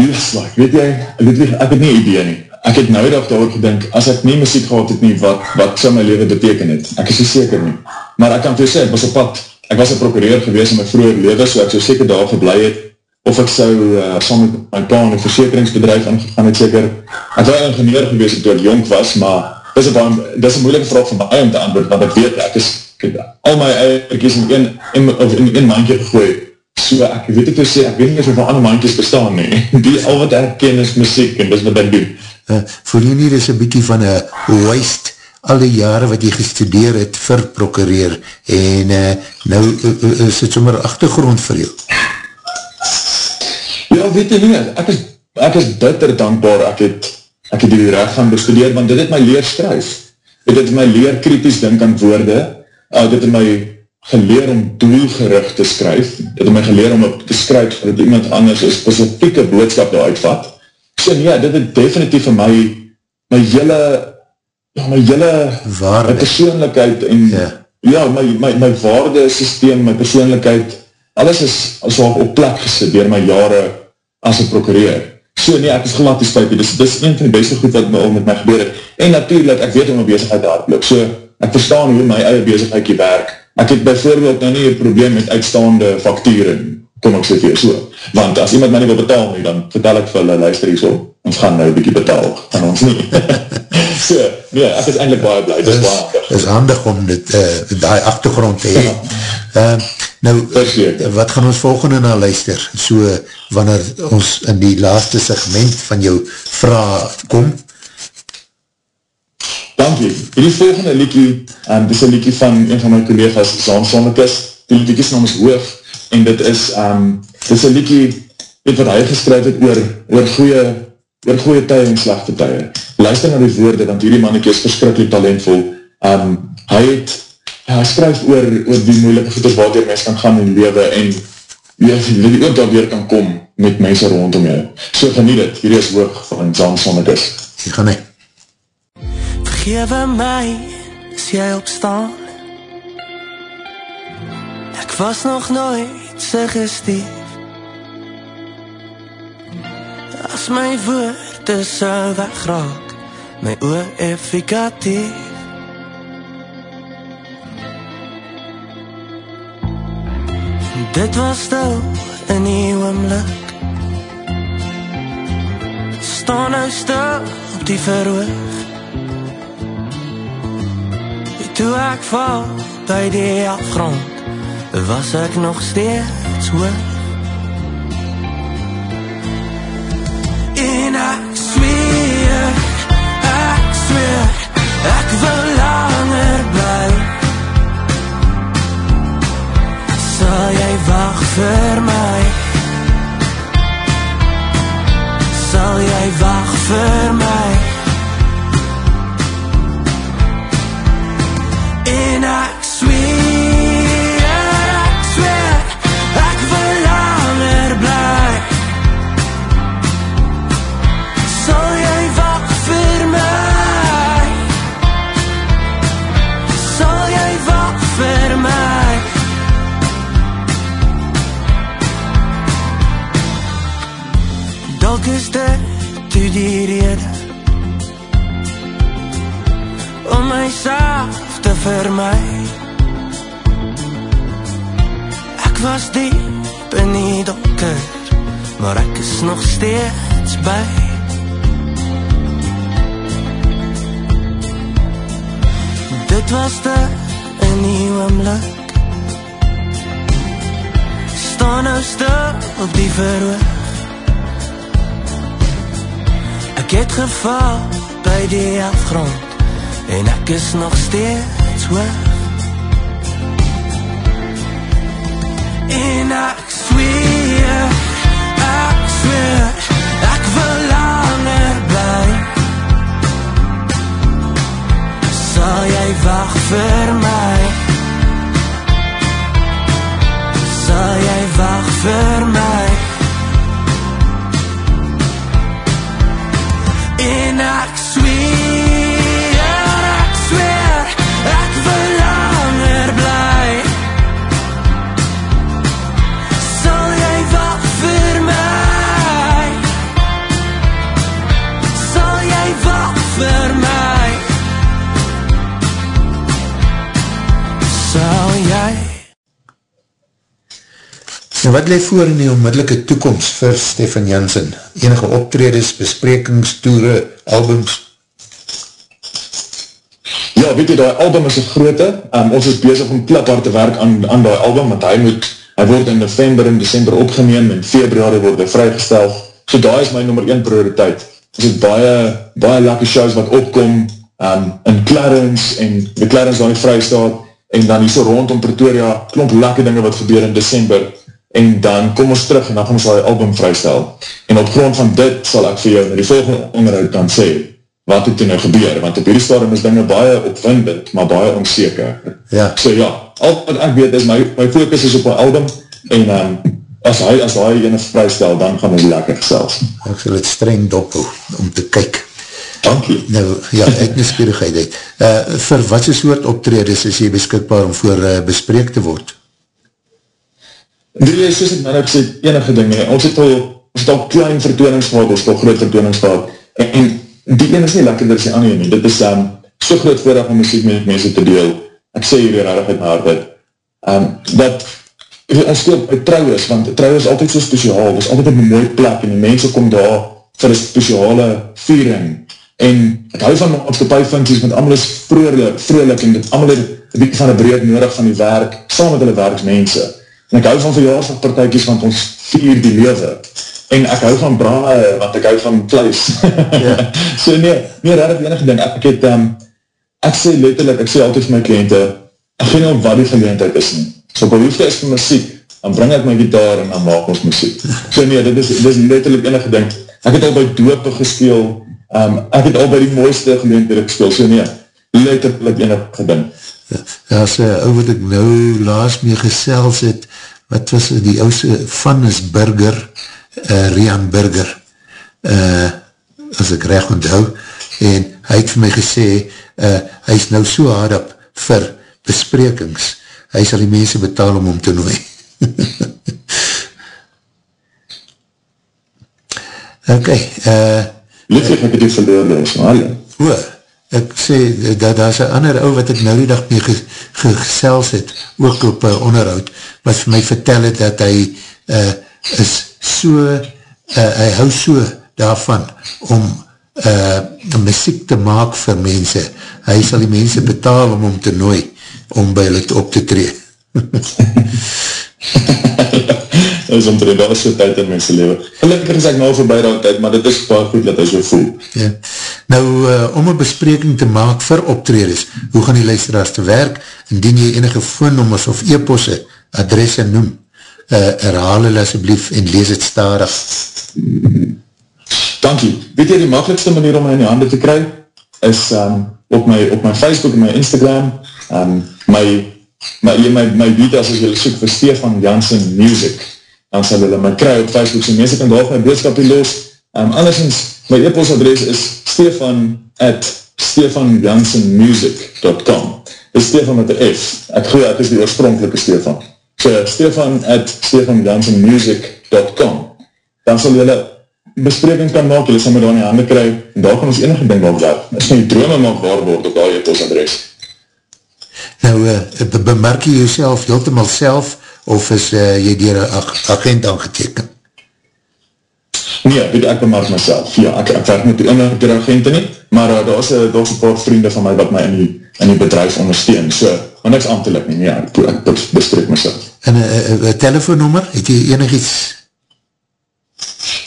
Yes, like, weet jy, weet jy, ek het nie idee nie. Ek het nou dag daar gedink, as ek nie muziek gehad het nie, wat, wat sy my leven beteken het. Ek is nie seker nie. Maar ek kan vir sê, ek was op pad, ek was een prokureur gewees in my vroeger leven, so ek so seker daar geblei het, of ek sou uh, saam met my pa in een verzekeringsbedrijf aangegaan het, seker, ek was ingenieur gewees toe ek jong was, maar dis een moeilike vraag van my om te antwoord, want ek weet, ek is ek het al my eierkies in een, in, of in een mandje gegooi, so ek weet ek sê, ek weet nie so van ander mandjes bestaan nie, die al wat ek ken is muziek, en dis wat ek doen. Uh, voel jy nie, dis een bykie van een waste, al die jare wat jy gestudeer het, vir prokureer, en uh, nou uh, is het sommer achtergrond vir jou? Ja, weet jy nie, ek is, ek is bitter dankbaar, ek het, ek het die recht gaan bestudeer, want dit het my leer skryf, dit het my leer kritisch dink aan woorde, uh, dit het my geleer om doelgericht te skryf, dit het my geleer om te skryf dat iemand anders een specifieke boodskap daar uitvat. So ja, dit het definitief vir my my hele ja, my hele waarde. persoonlijkheid en ja, ja my, my, my waarde systeem, my persoonlijkheid, alles is so op plek gesit door my jare as een prokureer. So nee, ek is glad die spuit, dis, dis een van die beste goed wat my, met my gebeur het. En natuurlijk, ek weet hoe my bezigheid daar loop, so ek verstaan hoe my eie bezigheidje werk. Ek het bijvoorbeeld nou nie een probleem met uitstaande facturen, kom ek sê vir so. Want as iemand my nie wil betaal nie, dan vertel ek vir hulle, luister hier so, ons gaan nou een bykie betaal, en ons nie. So, nee, ek is eindelijk baie blij, dis baie handig. is handig om dit, uh, die achtergrond te heen. Uh, nou, wat gaan ons volgende na luister? So, wanneer ons in die laaste segment van jou vraag kom, Dankie. Hierdie volgende liekie, um, dit is een liekie van een van my collega's, Zaan Sonnekes, die liekie is Hoog, en dit is, um, dit is een liekie, weet wat hy geskryf het oor, oor goeie, oor goeie tye en slechte tye. Luister na die woorde, want hierdie manneke is verskrikkelijk talentvol. Um, hy het, hy skryf oor, oor die moeilike voeters wat die mens kan gaan in lewe, en wie ook daar weer kan kom met mense rondom jou. So geniet het, hierdie is Hoog van Zaan Sonnekes. Hier gaan ek. Vergewe my as jy opstaan Ek was nog nooit suggestief As my woorde so wegraak My oor effikatief Dit was stil in die oomlik. Staan nou stil op die verhoog. Toe ek val by die afgrond Was ek nog steeds hoog vir my Sal jy wacht vir my was diep in die donker Maar ek is nog steeds by. Dit was de een nieuwe oomlik Staan nou stil op die verhoog Ek het geval by die afgrond En ek is nog steeds hoog En ek zweer, ek zweer Ek wil langer bly. Sal jy wacht vir my wat leef voor in die onmiddellike toekomst vir Stefan Jansen? Enige optredes, besprekings, toere, albums? Ja, weet jy, die album is een groote. Um, ons is bezig om kliphard te werk aan, aan die album, want hy moet, hy word in november en december opgeneem, en februari word hy vrygestel. So daar is my nummer 1 prioriteit. Ons het baie, baie lekker shows wat opkom, um, in Clarence, en die Clarence daar in vrystaat, en dan hier so rondom Pretoria, klomp lekker dinge wat gebeur in december, en dan kom ons terug, en dan gaan ons die album vrystel. En op grond van dit sal ek vir jou in die volgende onderhoud kan sê, wat het nou gebeur, want op hierdie stadium is dinge baie opwindend, maar baie onzeker. Ja. So ja, al wat ek weet is, my, my focus is op my album, en um, as hy, as hy ene vrystel, dan gaan ons lekker gesels. Ek sal het streng dophou om te kyk. Dankie. Nou, ja, uit nieuwsgierigheid uit. Uh, vir wat so soort optredes is jy beskikbaar om voor uh, bespreek te word? Drie is soos ek nou net sê, enige ding, nie. ons het al, ons het al klein vertoonings gehad, ons het al groot vertoonings gehad, en, en die ene is nie lekkerder as die ander nie, dit is um, so groot voordag om muziek met mense te deel, ek sê hier weer aardig uit my hart uit, um, dat ons speel by trouwens, want trouwens is altyd so speciaal, dit is altyd op een mooie plek, en die mense kom daar vir een speciale viering, en ek hou van maatskapijfunksies, want allemaal is vrolijk, vrolijk en dit allemaal het een beetje van een breed nodig van die werk, saam met hulle werksmense, en ek hou van verjaarsdagpartijkies, want ons vier die lewe, en ek hou van braai, want ek hou van vlees, ja. so nee, nee, raar het enige ding, ek, het, um, ek sê letterlijk, ek sê altyd vir my kliënte, ek geen om wat die geleentheid is nie, so behoefte is vir muziek, dan bring ek my gitaar en dan maak ons muziek, so nee, dit is, dit is letterlijk enige ding, ek het al by dope gespeel, um, ek het al by die mooiste geleentheid gespeel, so nee, letterlijk enige ding. Ja, as uh, ou wat ek nou laas mee gesels het, wat was die ouse van is Burger, uh, Rian Burger, uh, as ek recht onthou, en hy het vir my gesê, uh, hy is nou so hard op vir besprekings, hy sal die mense betaal om om te nooi. ok, uh, Lieflik ek het die verloorde is, maar ja. O, ek sê, dat daar is een ander ou wat ek nou die dag mee gesels het, ook op uh, onderhoud, wat vir my vertel het dat hy uh, is so, uh, hy hou so daarvan om uh, muziek te maak vir mense. Hy sal die mense betaal om om te nooi, om by hulle op te tree. is omtrend, dat is so tyd in mense leven. Gelukkig is ek nou voorbij dat tyd, maar dit is paar goed dat hy so voel. Ja. Nou, uh, om een bespreking te maak vir optreders, hoe gaan die luisteraars te werk, indien jy enige voornommers of e-posse adresse noem, herhaal hulle asjeblief en lees het starig. Dankie. Weet jy, die makkelijkste manier om my in die hande te kry, is um, op, my, op my Facebook en my Instagram, um, my, my, my, my video's as julle soek vir Stefan Janssen Music, dan sal hulle my kry op Facebook, so mense kan daar my boodskapie los. Um, andersens, my e-postadres is stefan at stefanjanssenmusic.com is Stefan met een F. Ek goeie, ek is die oorspronkelijke Stefan. So, stefan at stefanjanssenmusic.com Dan sal julle bespreking kan maak, julle sal my daar in die hande kry, en daar kan ons enige ding op daar. As jy drome maak waar word, op daar jy het ons adres. Nou, uh, bemerk jy jyself heeltemaal self, of is uh, jy dier een ag agent aangeteken? Nee, weet, ek bemerk myself. Ja, ek, ek werk met die inlichting agenten nie, maar uh, daar is een paar vrienden van my wat my in die, in die bedrijf ondersteun. So, maar niks ambtelik nie, ja, ek, ek, ek bespreek myself. En een telefoonnummer, het jy enig iets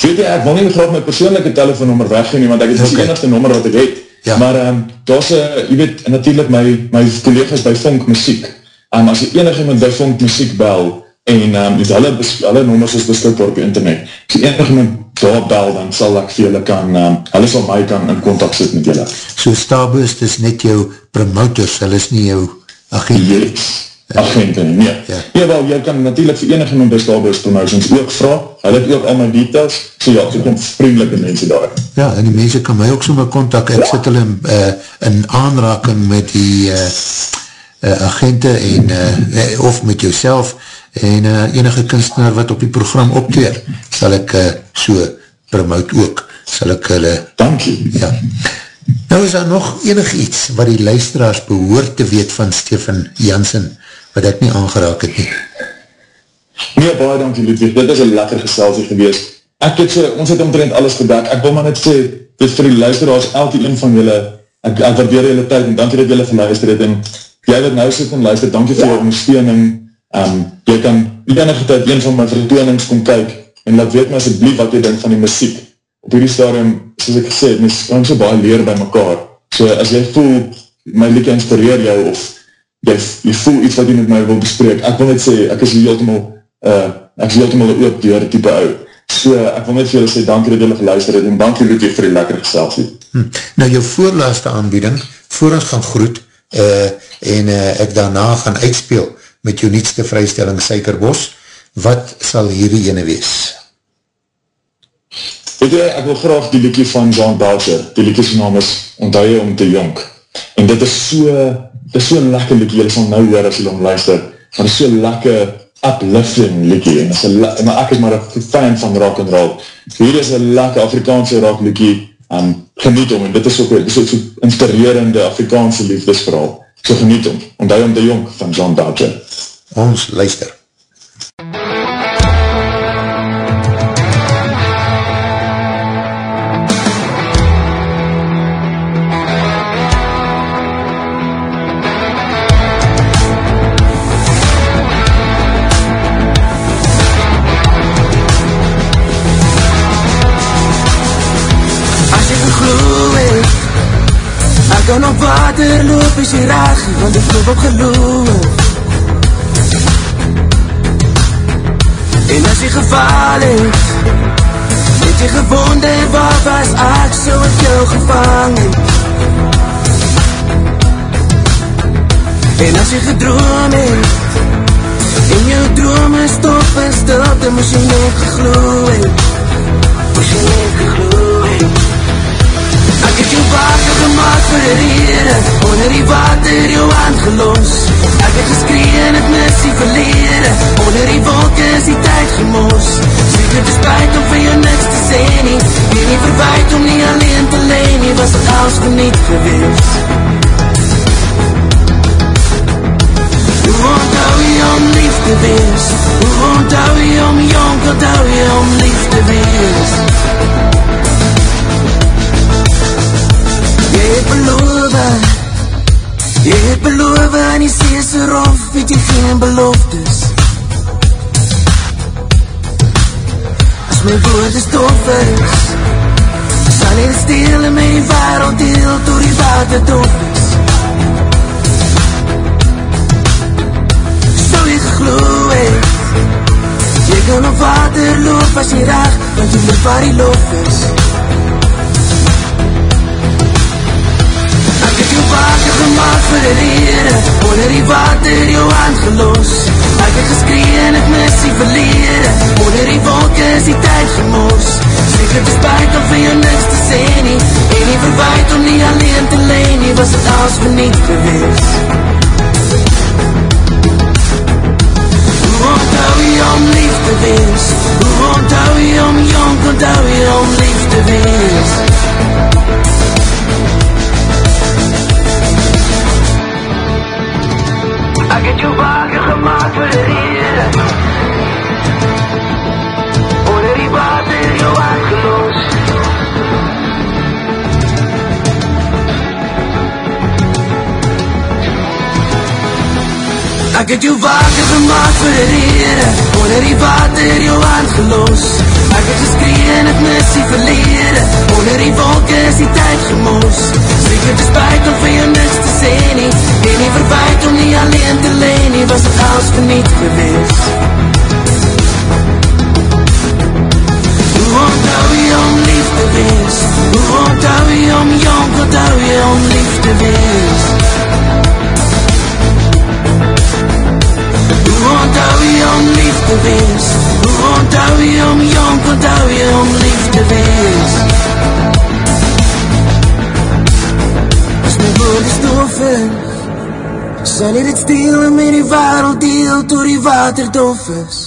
Weet jy, ek wil nie graag my persoonlijke telefoonnummer weggeen nie, want ek het okay. die enigste nummer wat ek het. Ja. Maar um, daar is, uh, jy weet, natuurlijk my, my collega's by Funk Muziek. Um, as jy enig iemand Funk Muziek bel, en um, dus hulle, hulle nummers is beskikbaar op die internet, as jy enig iemand daar bel, dan sal ek vir julle kan, um, hulle sal my kan in contact sit met julle. So Starburst is net jou promoters, hulle is nie jou agent? Yes agenten, nee. Ja. ja, wel, jy kan natuurlijk vir enige iemand by Starburst Promotions ook vraag, hulle het ook al my details, so ja, so kom vriendelike mense daar. Ja, en die mense kan my ook so my contact, ek ja. sit hulle uh, in aanraking met die uh, uh, agente en, uh, of met jouself, en uh, enige kunstenaar wat op die program opteer, sal ek uh, so promote ook, sal ek hulle... Dankie. Ja. Nou is daar nog enig iets wat die luisteraars behoort te weet van Stefan Janssen, wat ek nie aangeraak het nie. Nee, baie dankie Ludwig, dit is een lekker geselsie gewees. Ek het so, ons het omtrent alles gedek, ek wil maar net sê, dit vir die luisteraars, elke een van julle, ek, ek waardeer julle tyd, en dankie dat julle geluister het, en jy wat nou sit en luister, dankie vir jou ondersteuning, um, jy kan enige tyd een van my vertoonings kom kyk, en laat weet my asjeblief wat jy denk van die muziek. Op hierdie stadium, soos ek gesê, mens kan so baie leer by mekaar, so as jy voel, my liedje inspireer jou, of jy, jy voel iets wat jy met my wil bespreek, ek wil net sê, ek is heeltemal, uh, ek is heeltemal ook door type ou, so ek wil net vir julle sê, dankie dat julle geluister het, en dankie dat jy vir die lekker geselsie. Hm. Nou, jou voorlaaste aanbieding, voor ons gaan groet, uh, en uh, ek daarna gaan uitspeel, met jou nietste vrystelling Suikerbos, wat sal hierdie ene wees? Weet jy, ek wil graag die liedje van John Belcher, die liedje sy naam is Onthuie om te jonk, en dit is so, dit is so'n lekker liedje, jy sal nou hoor as jy om luister, maar dit is so'n lekker uplifting liedje, en is maar ek is maar een fan van rock and roll. Hier is een lekker Afrikaanse rock liedje, um, geniet om, en dit is ook, dit is ook so inspirerende Afrikaanse liefdesverhaal, so geniet om, die om de jonk van John Dodger. Ons luister. Is jy reg, want ek loop op geloof. En as jy geval het, het jy gewonde, waar was ek so het jou gevang het. En as jy gedroom het, en jou drome stop en stilte, moes jy net gegloe het, moes jy net gegloe. Ek jou water gemaakt vir die rede Onder die water jou hand gelos Ek het geskree en het missie verlede Onder die wolke is die tyd gemos het is spijt om vir jou niks te sê nie Weer nie verwijt om nie alleen te leen nie Was het alles geniet gewees Hoe onthou jy om lief te wees Hoe onthou jy om jong Onthou jy om lief te wees Jy het beloof Jy het beloof En jy sê so rof Het jy geen beloftes As my woord is tof is Sal jy stil in my wereld deel Door die water tof is Sou jy gegloe het beloof as jy reg, want jy weet waar die loof is. Het water gemaakt vir die rede, onder die water jou hand gelos. Ek het geskree en ek mis die verlede, onder die wolke is die tyd gemors. Zeker het spijt om vir jou niks te sê nie, en nie verwijt om nie alleen te leen nie, was het als verniet geweest. Hoe onthou jy om lief te wees? Hoe onthou jy om jong, onthou jy om lief te wees? Ek het jou wagen gemaakt vir die rede Ek het jou water gemaakt vir die rede Onder die water jou aangeloos Ek het geskree en het mis die verlede. Onder die wolke is die tyd gemoos Zeker het spijt om vir jou niks te sê nie. En nie verwijt om nie alleen te leen nie. Was het als verniet gewees Hoe onthou jy om lief te wees? Hoe onthou jy om jong? Onthou jy om lief te wees Hoe onthou jy om lief te wees? Hoe onthou jy om jong, onthou jy om lief te wees? As my woord is doof is, sal jy dit stil en met die wereld deel toe die water doof is.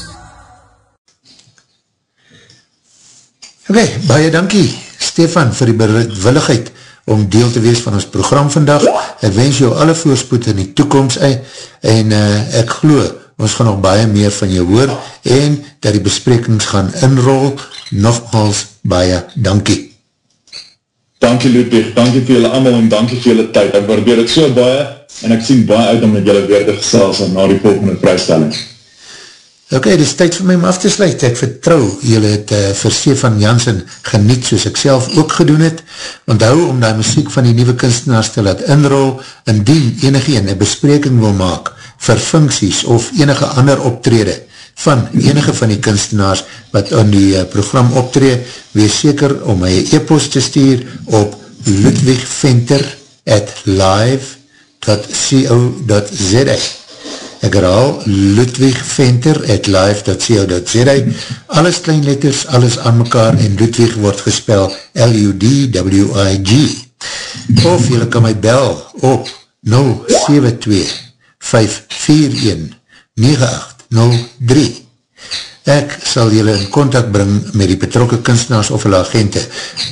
Ok, baie dankie Stefan vir die bereidwilligheid om deel te wees van ons program vandag. Ek wens jou alle voorspoed in die toekomst eh, en uh, ek glo ons gaan nog baie meer van jou hoor en dat die besprekings gaan inrol. Nogmaals, baie dankie. Dankie Ludwig, dankie vir julle allemaal en dankie vir julle tyd. Ek waardeer het so baie en ek sien baie uit om met julle weer te gesels na die volgende prijsstelling. Ok, dit is tyd vir my om af te sluit. Ek vertrou, julle het uh, vir Stefan Jansen geniet soos ek self ook gedoen het. Onthou om die muziek van die nieuwe kunstenaars te laat inrol, indien enige een een bespreking wil maak vir funksies of enige ander optrede van enige van die kunstenaars wat in die uh, program optree, wees seker om my e-post te stuur op ludwigventer at live.co.za Ek herhaal ludwigventer at live.co.za Alles kleinletters, alles aan mekaar en Ludwig word gespel L-U-D-W-I-G Of jylle kan my bel op 072 541 9803 Ek sal julle in contact bring met die betrokke kunstenaars of hulle agente.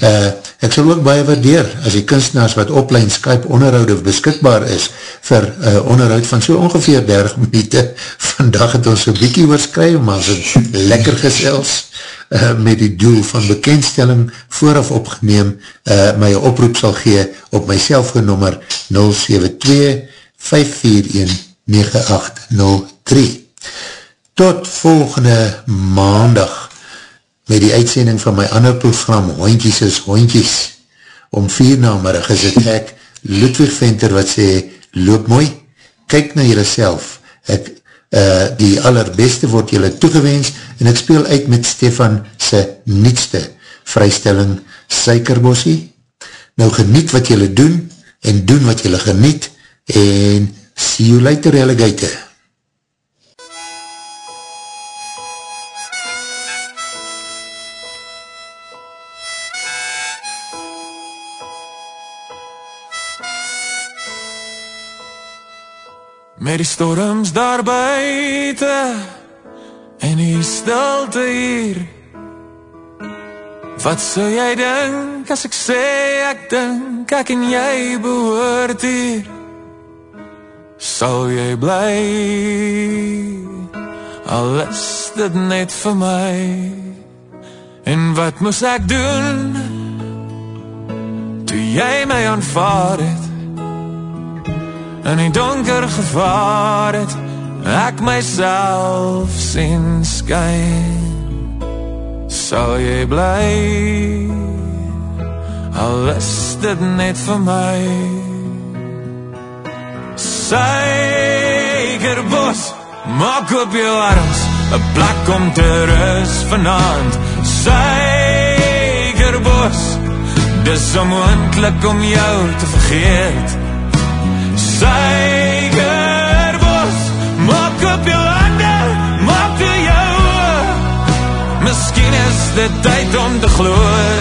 Uh, ek sal ook baie waardeer as die kunstenaars wat oplein Skype onderhoud of beskikbaar is vir uh, onderhoud van so ongeveer 30 minuute. Vandag het ons so bykie oorskryf, maar ons het lekker gesels uh, met die doel van bekendstelling vooraf opgeneem uh, my oproep sal gee op my selfgenummer 072 541 9803 tot volgende maandag met die uitsending van my ander program Hoinkies is Hoinkies om vier namerig is het ek Ludwig Venter wat sê loop mooi, kyk na jylle self. Ek, uh, die allerbeste word jylle toegewens en ek speel uit met Stefan sy nietste vrystelling Suikerbossie. Nou geniet wat jylle doen en doen wat jylle geniet en see you later alligator. Met die storms daar buiten En die stilte hier. Wat sou jy denk as ek sê ek dink Ek en jy behoort hier Sal jy bly Al is dit net vir my En wat moes ek doen Toe jy my aanvaard het? In die donker gevaar het ek myself sien skyn sal jy bly al is dit net vir my Suikerbos maak op jou arms 'n plek om te rus vanaand. Suikerbos, dis onmoontlik om jou te vergeet. Suikerbos, maak op jou hande, maak toe jou oë. Miskien is dit tyd om te glo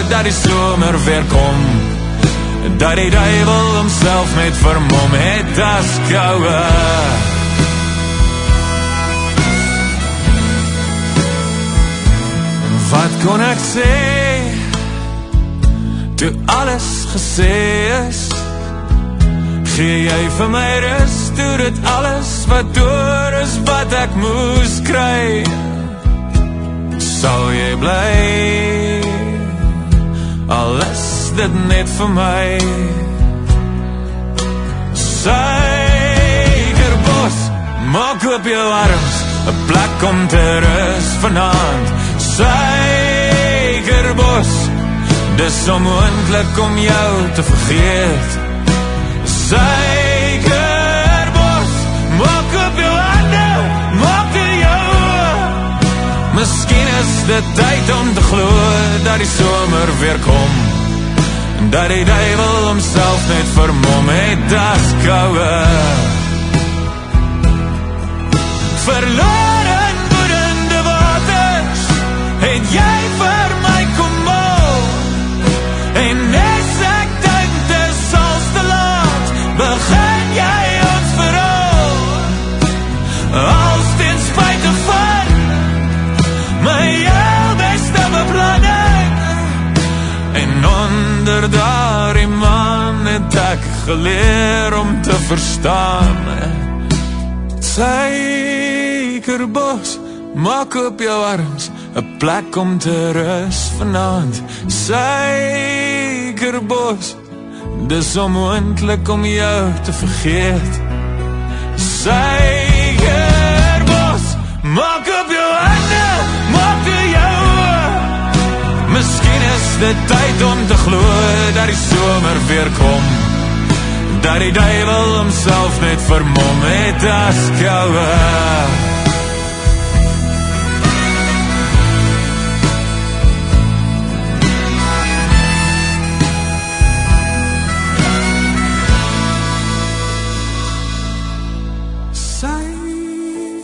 dat die somer weer kom. Dat die duiwel homself met vermom het as koue. Wat kon ek sê? Toe alles gesê is, gee jy vir my rus toe dit alles wat deur is wat ek moes kry. Sal jy bly? Alles dit net vir my. Suikerbos, maak op jou arms, 'n plek om te rus vanaand. Suikerbos, dis onmoontlik om jou te vergeet. Suikerbos, maak op jou hande, maak toe jou. Miskien is dit tyd om te glo dat die somer weer kom. Dat die duiwel homself net vermom het as koue. Verloor geleer om te verstaan Suikerbos, maak op jou arms 'n plek om te rus vanaand Suikerbos, dis onmoontlik om jou te vergeet Suikerbos, maak op jou hande, maak toe jou. Miskien is dit tyd om te glo dat die somer weer kom. Dat die duiwel homself net vermom het as koue.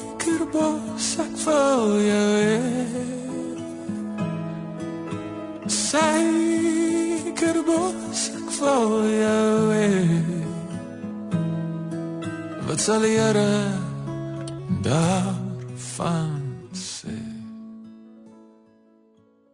Suikerbos, ek wil jou hê. Suikerbos, ek wil sal Here daarvan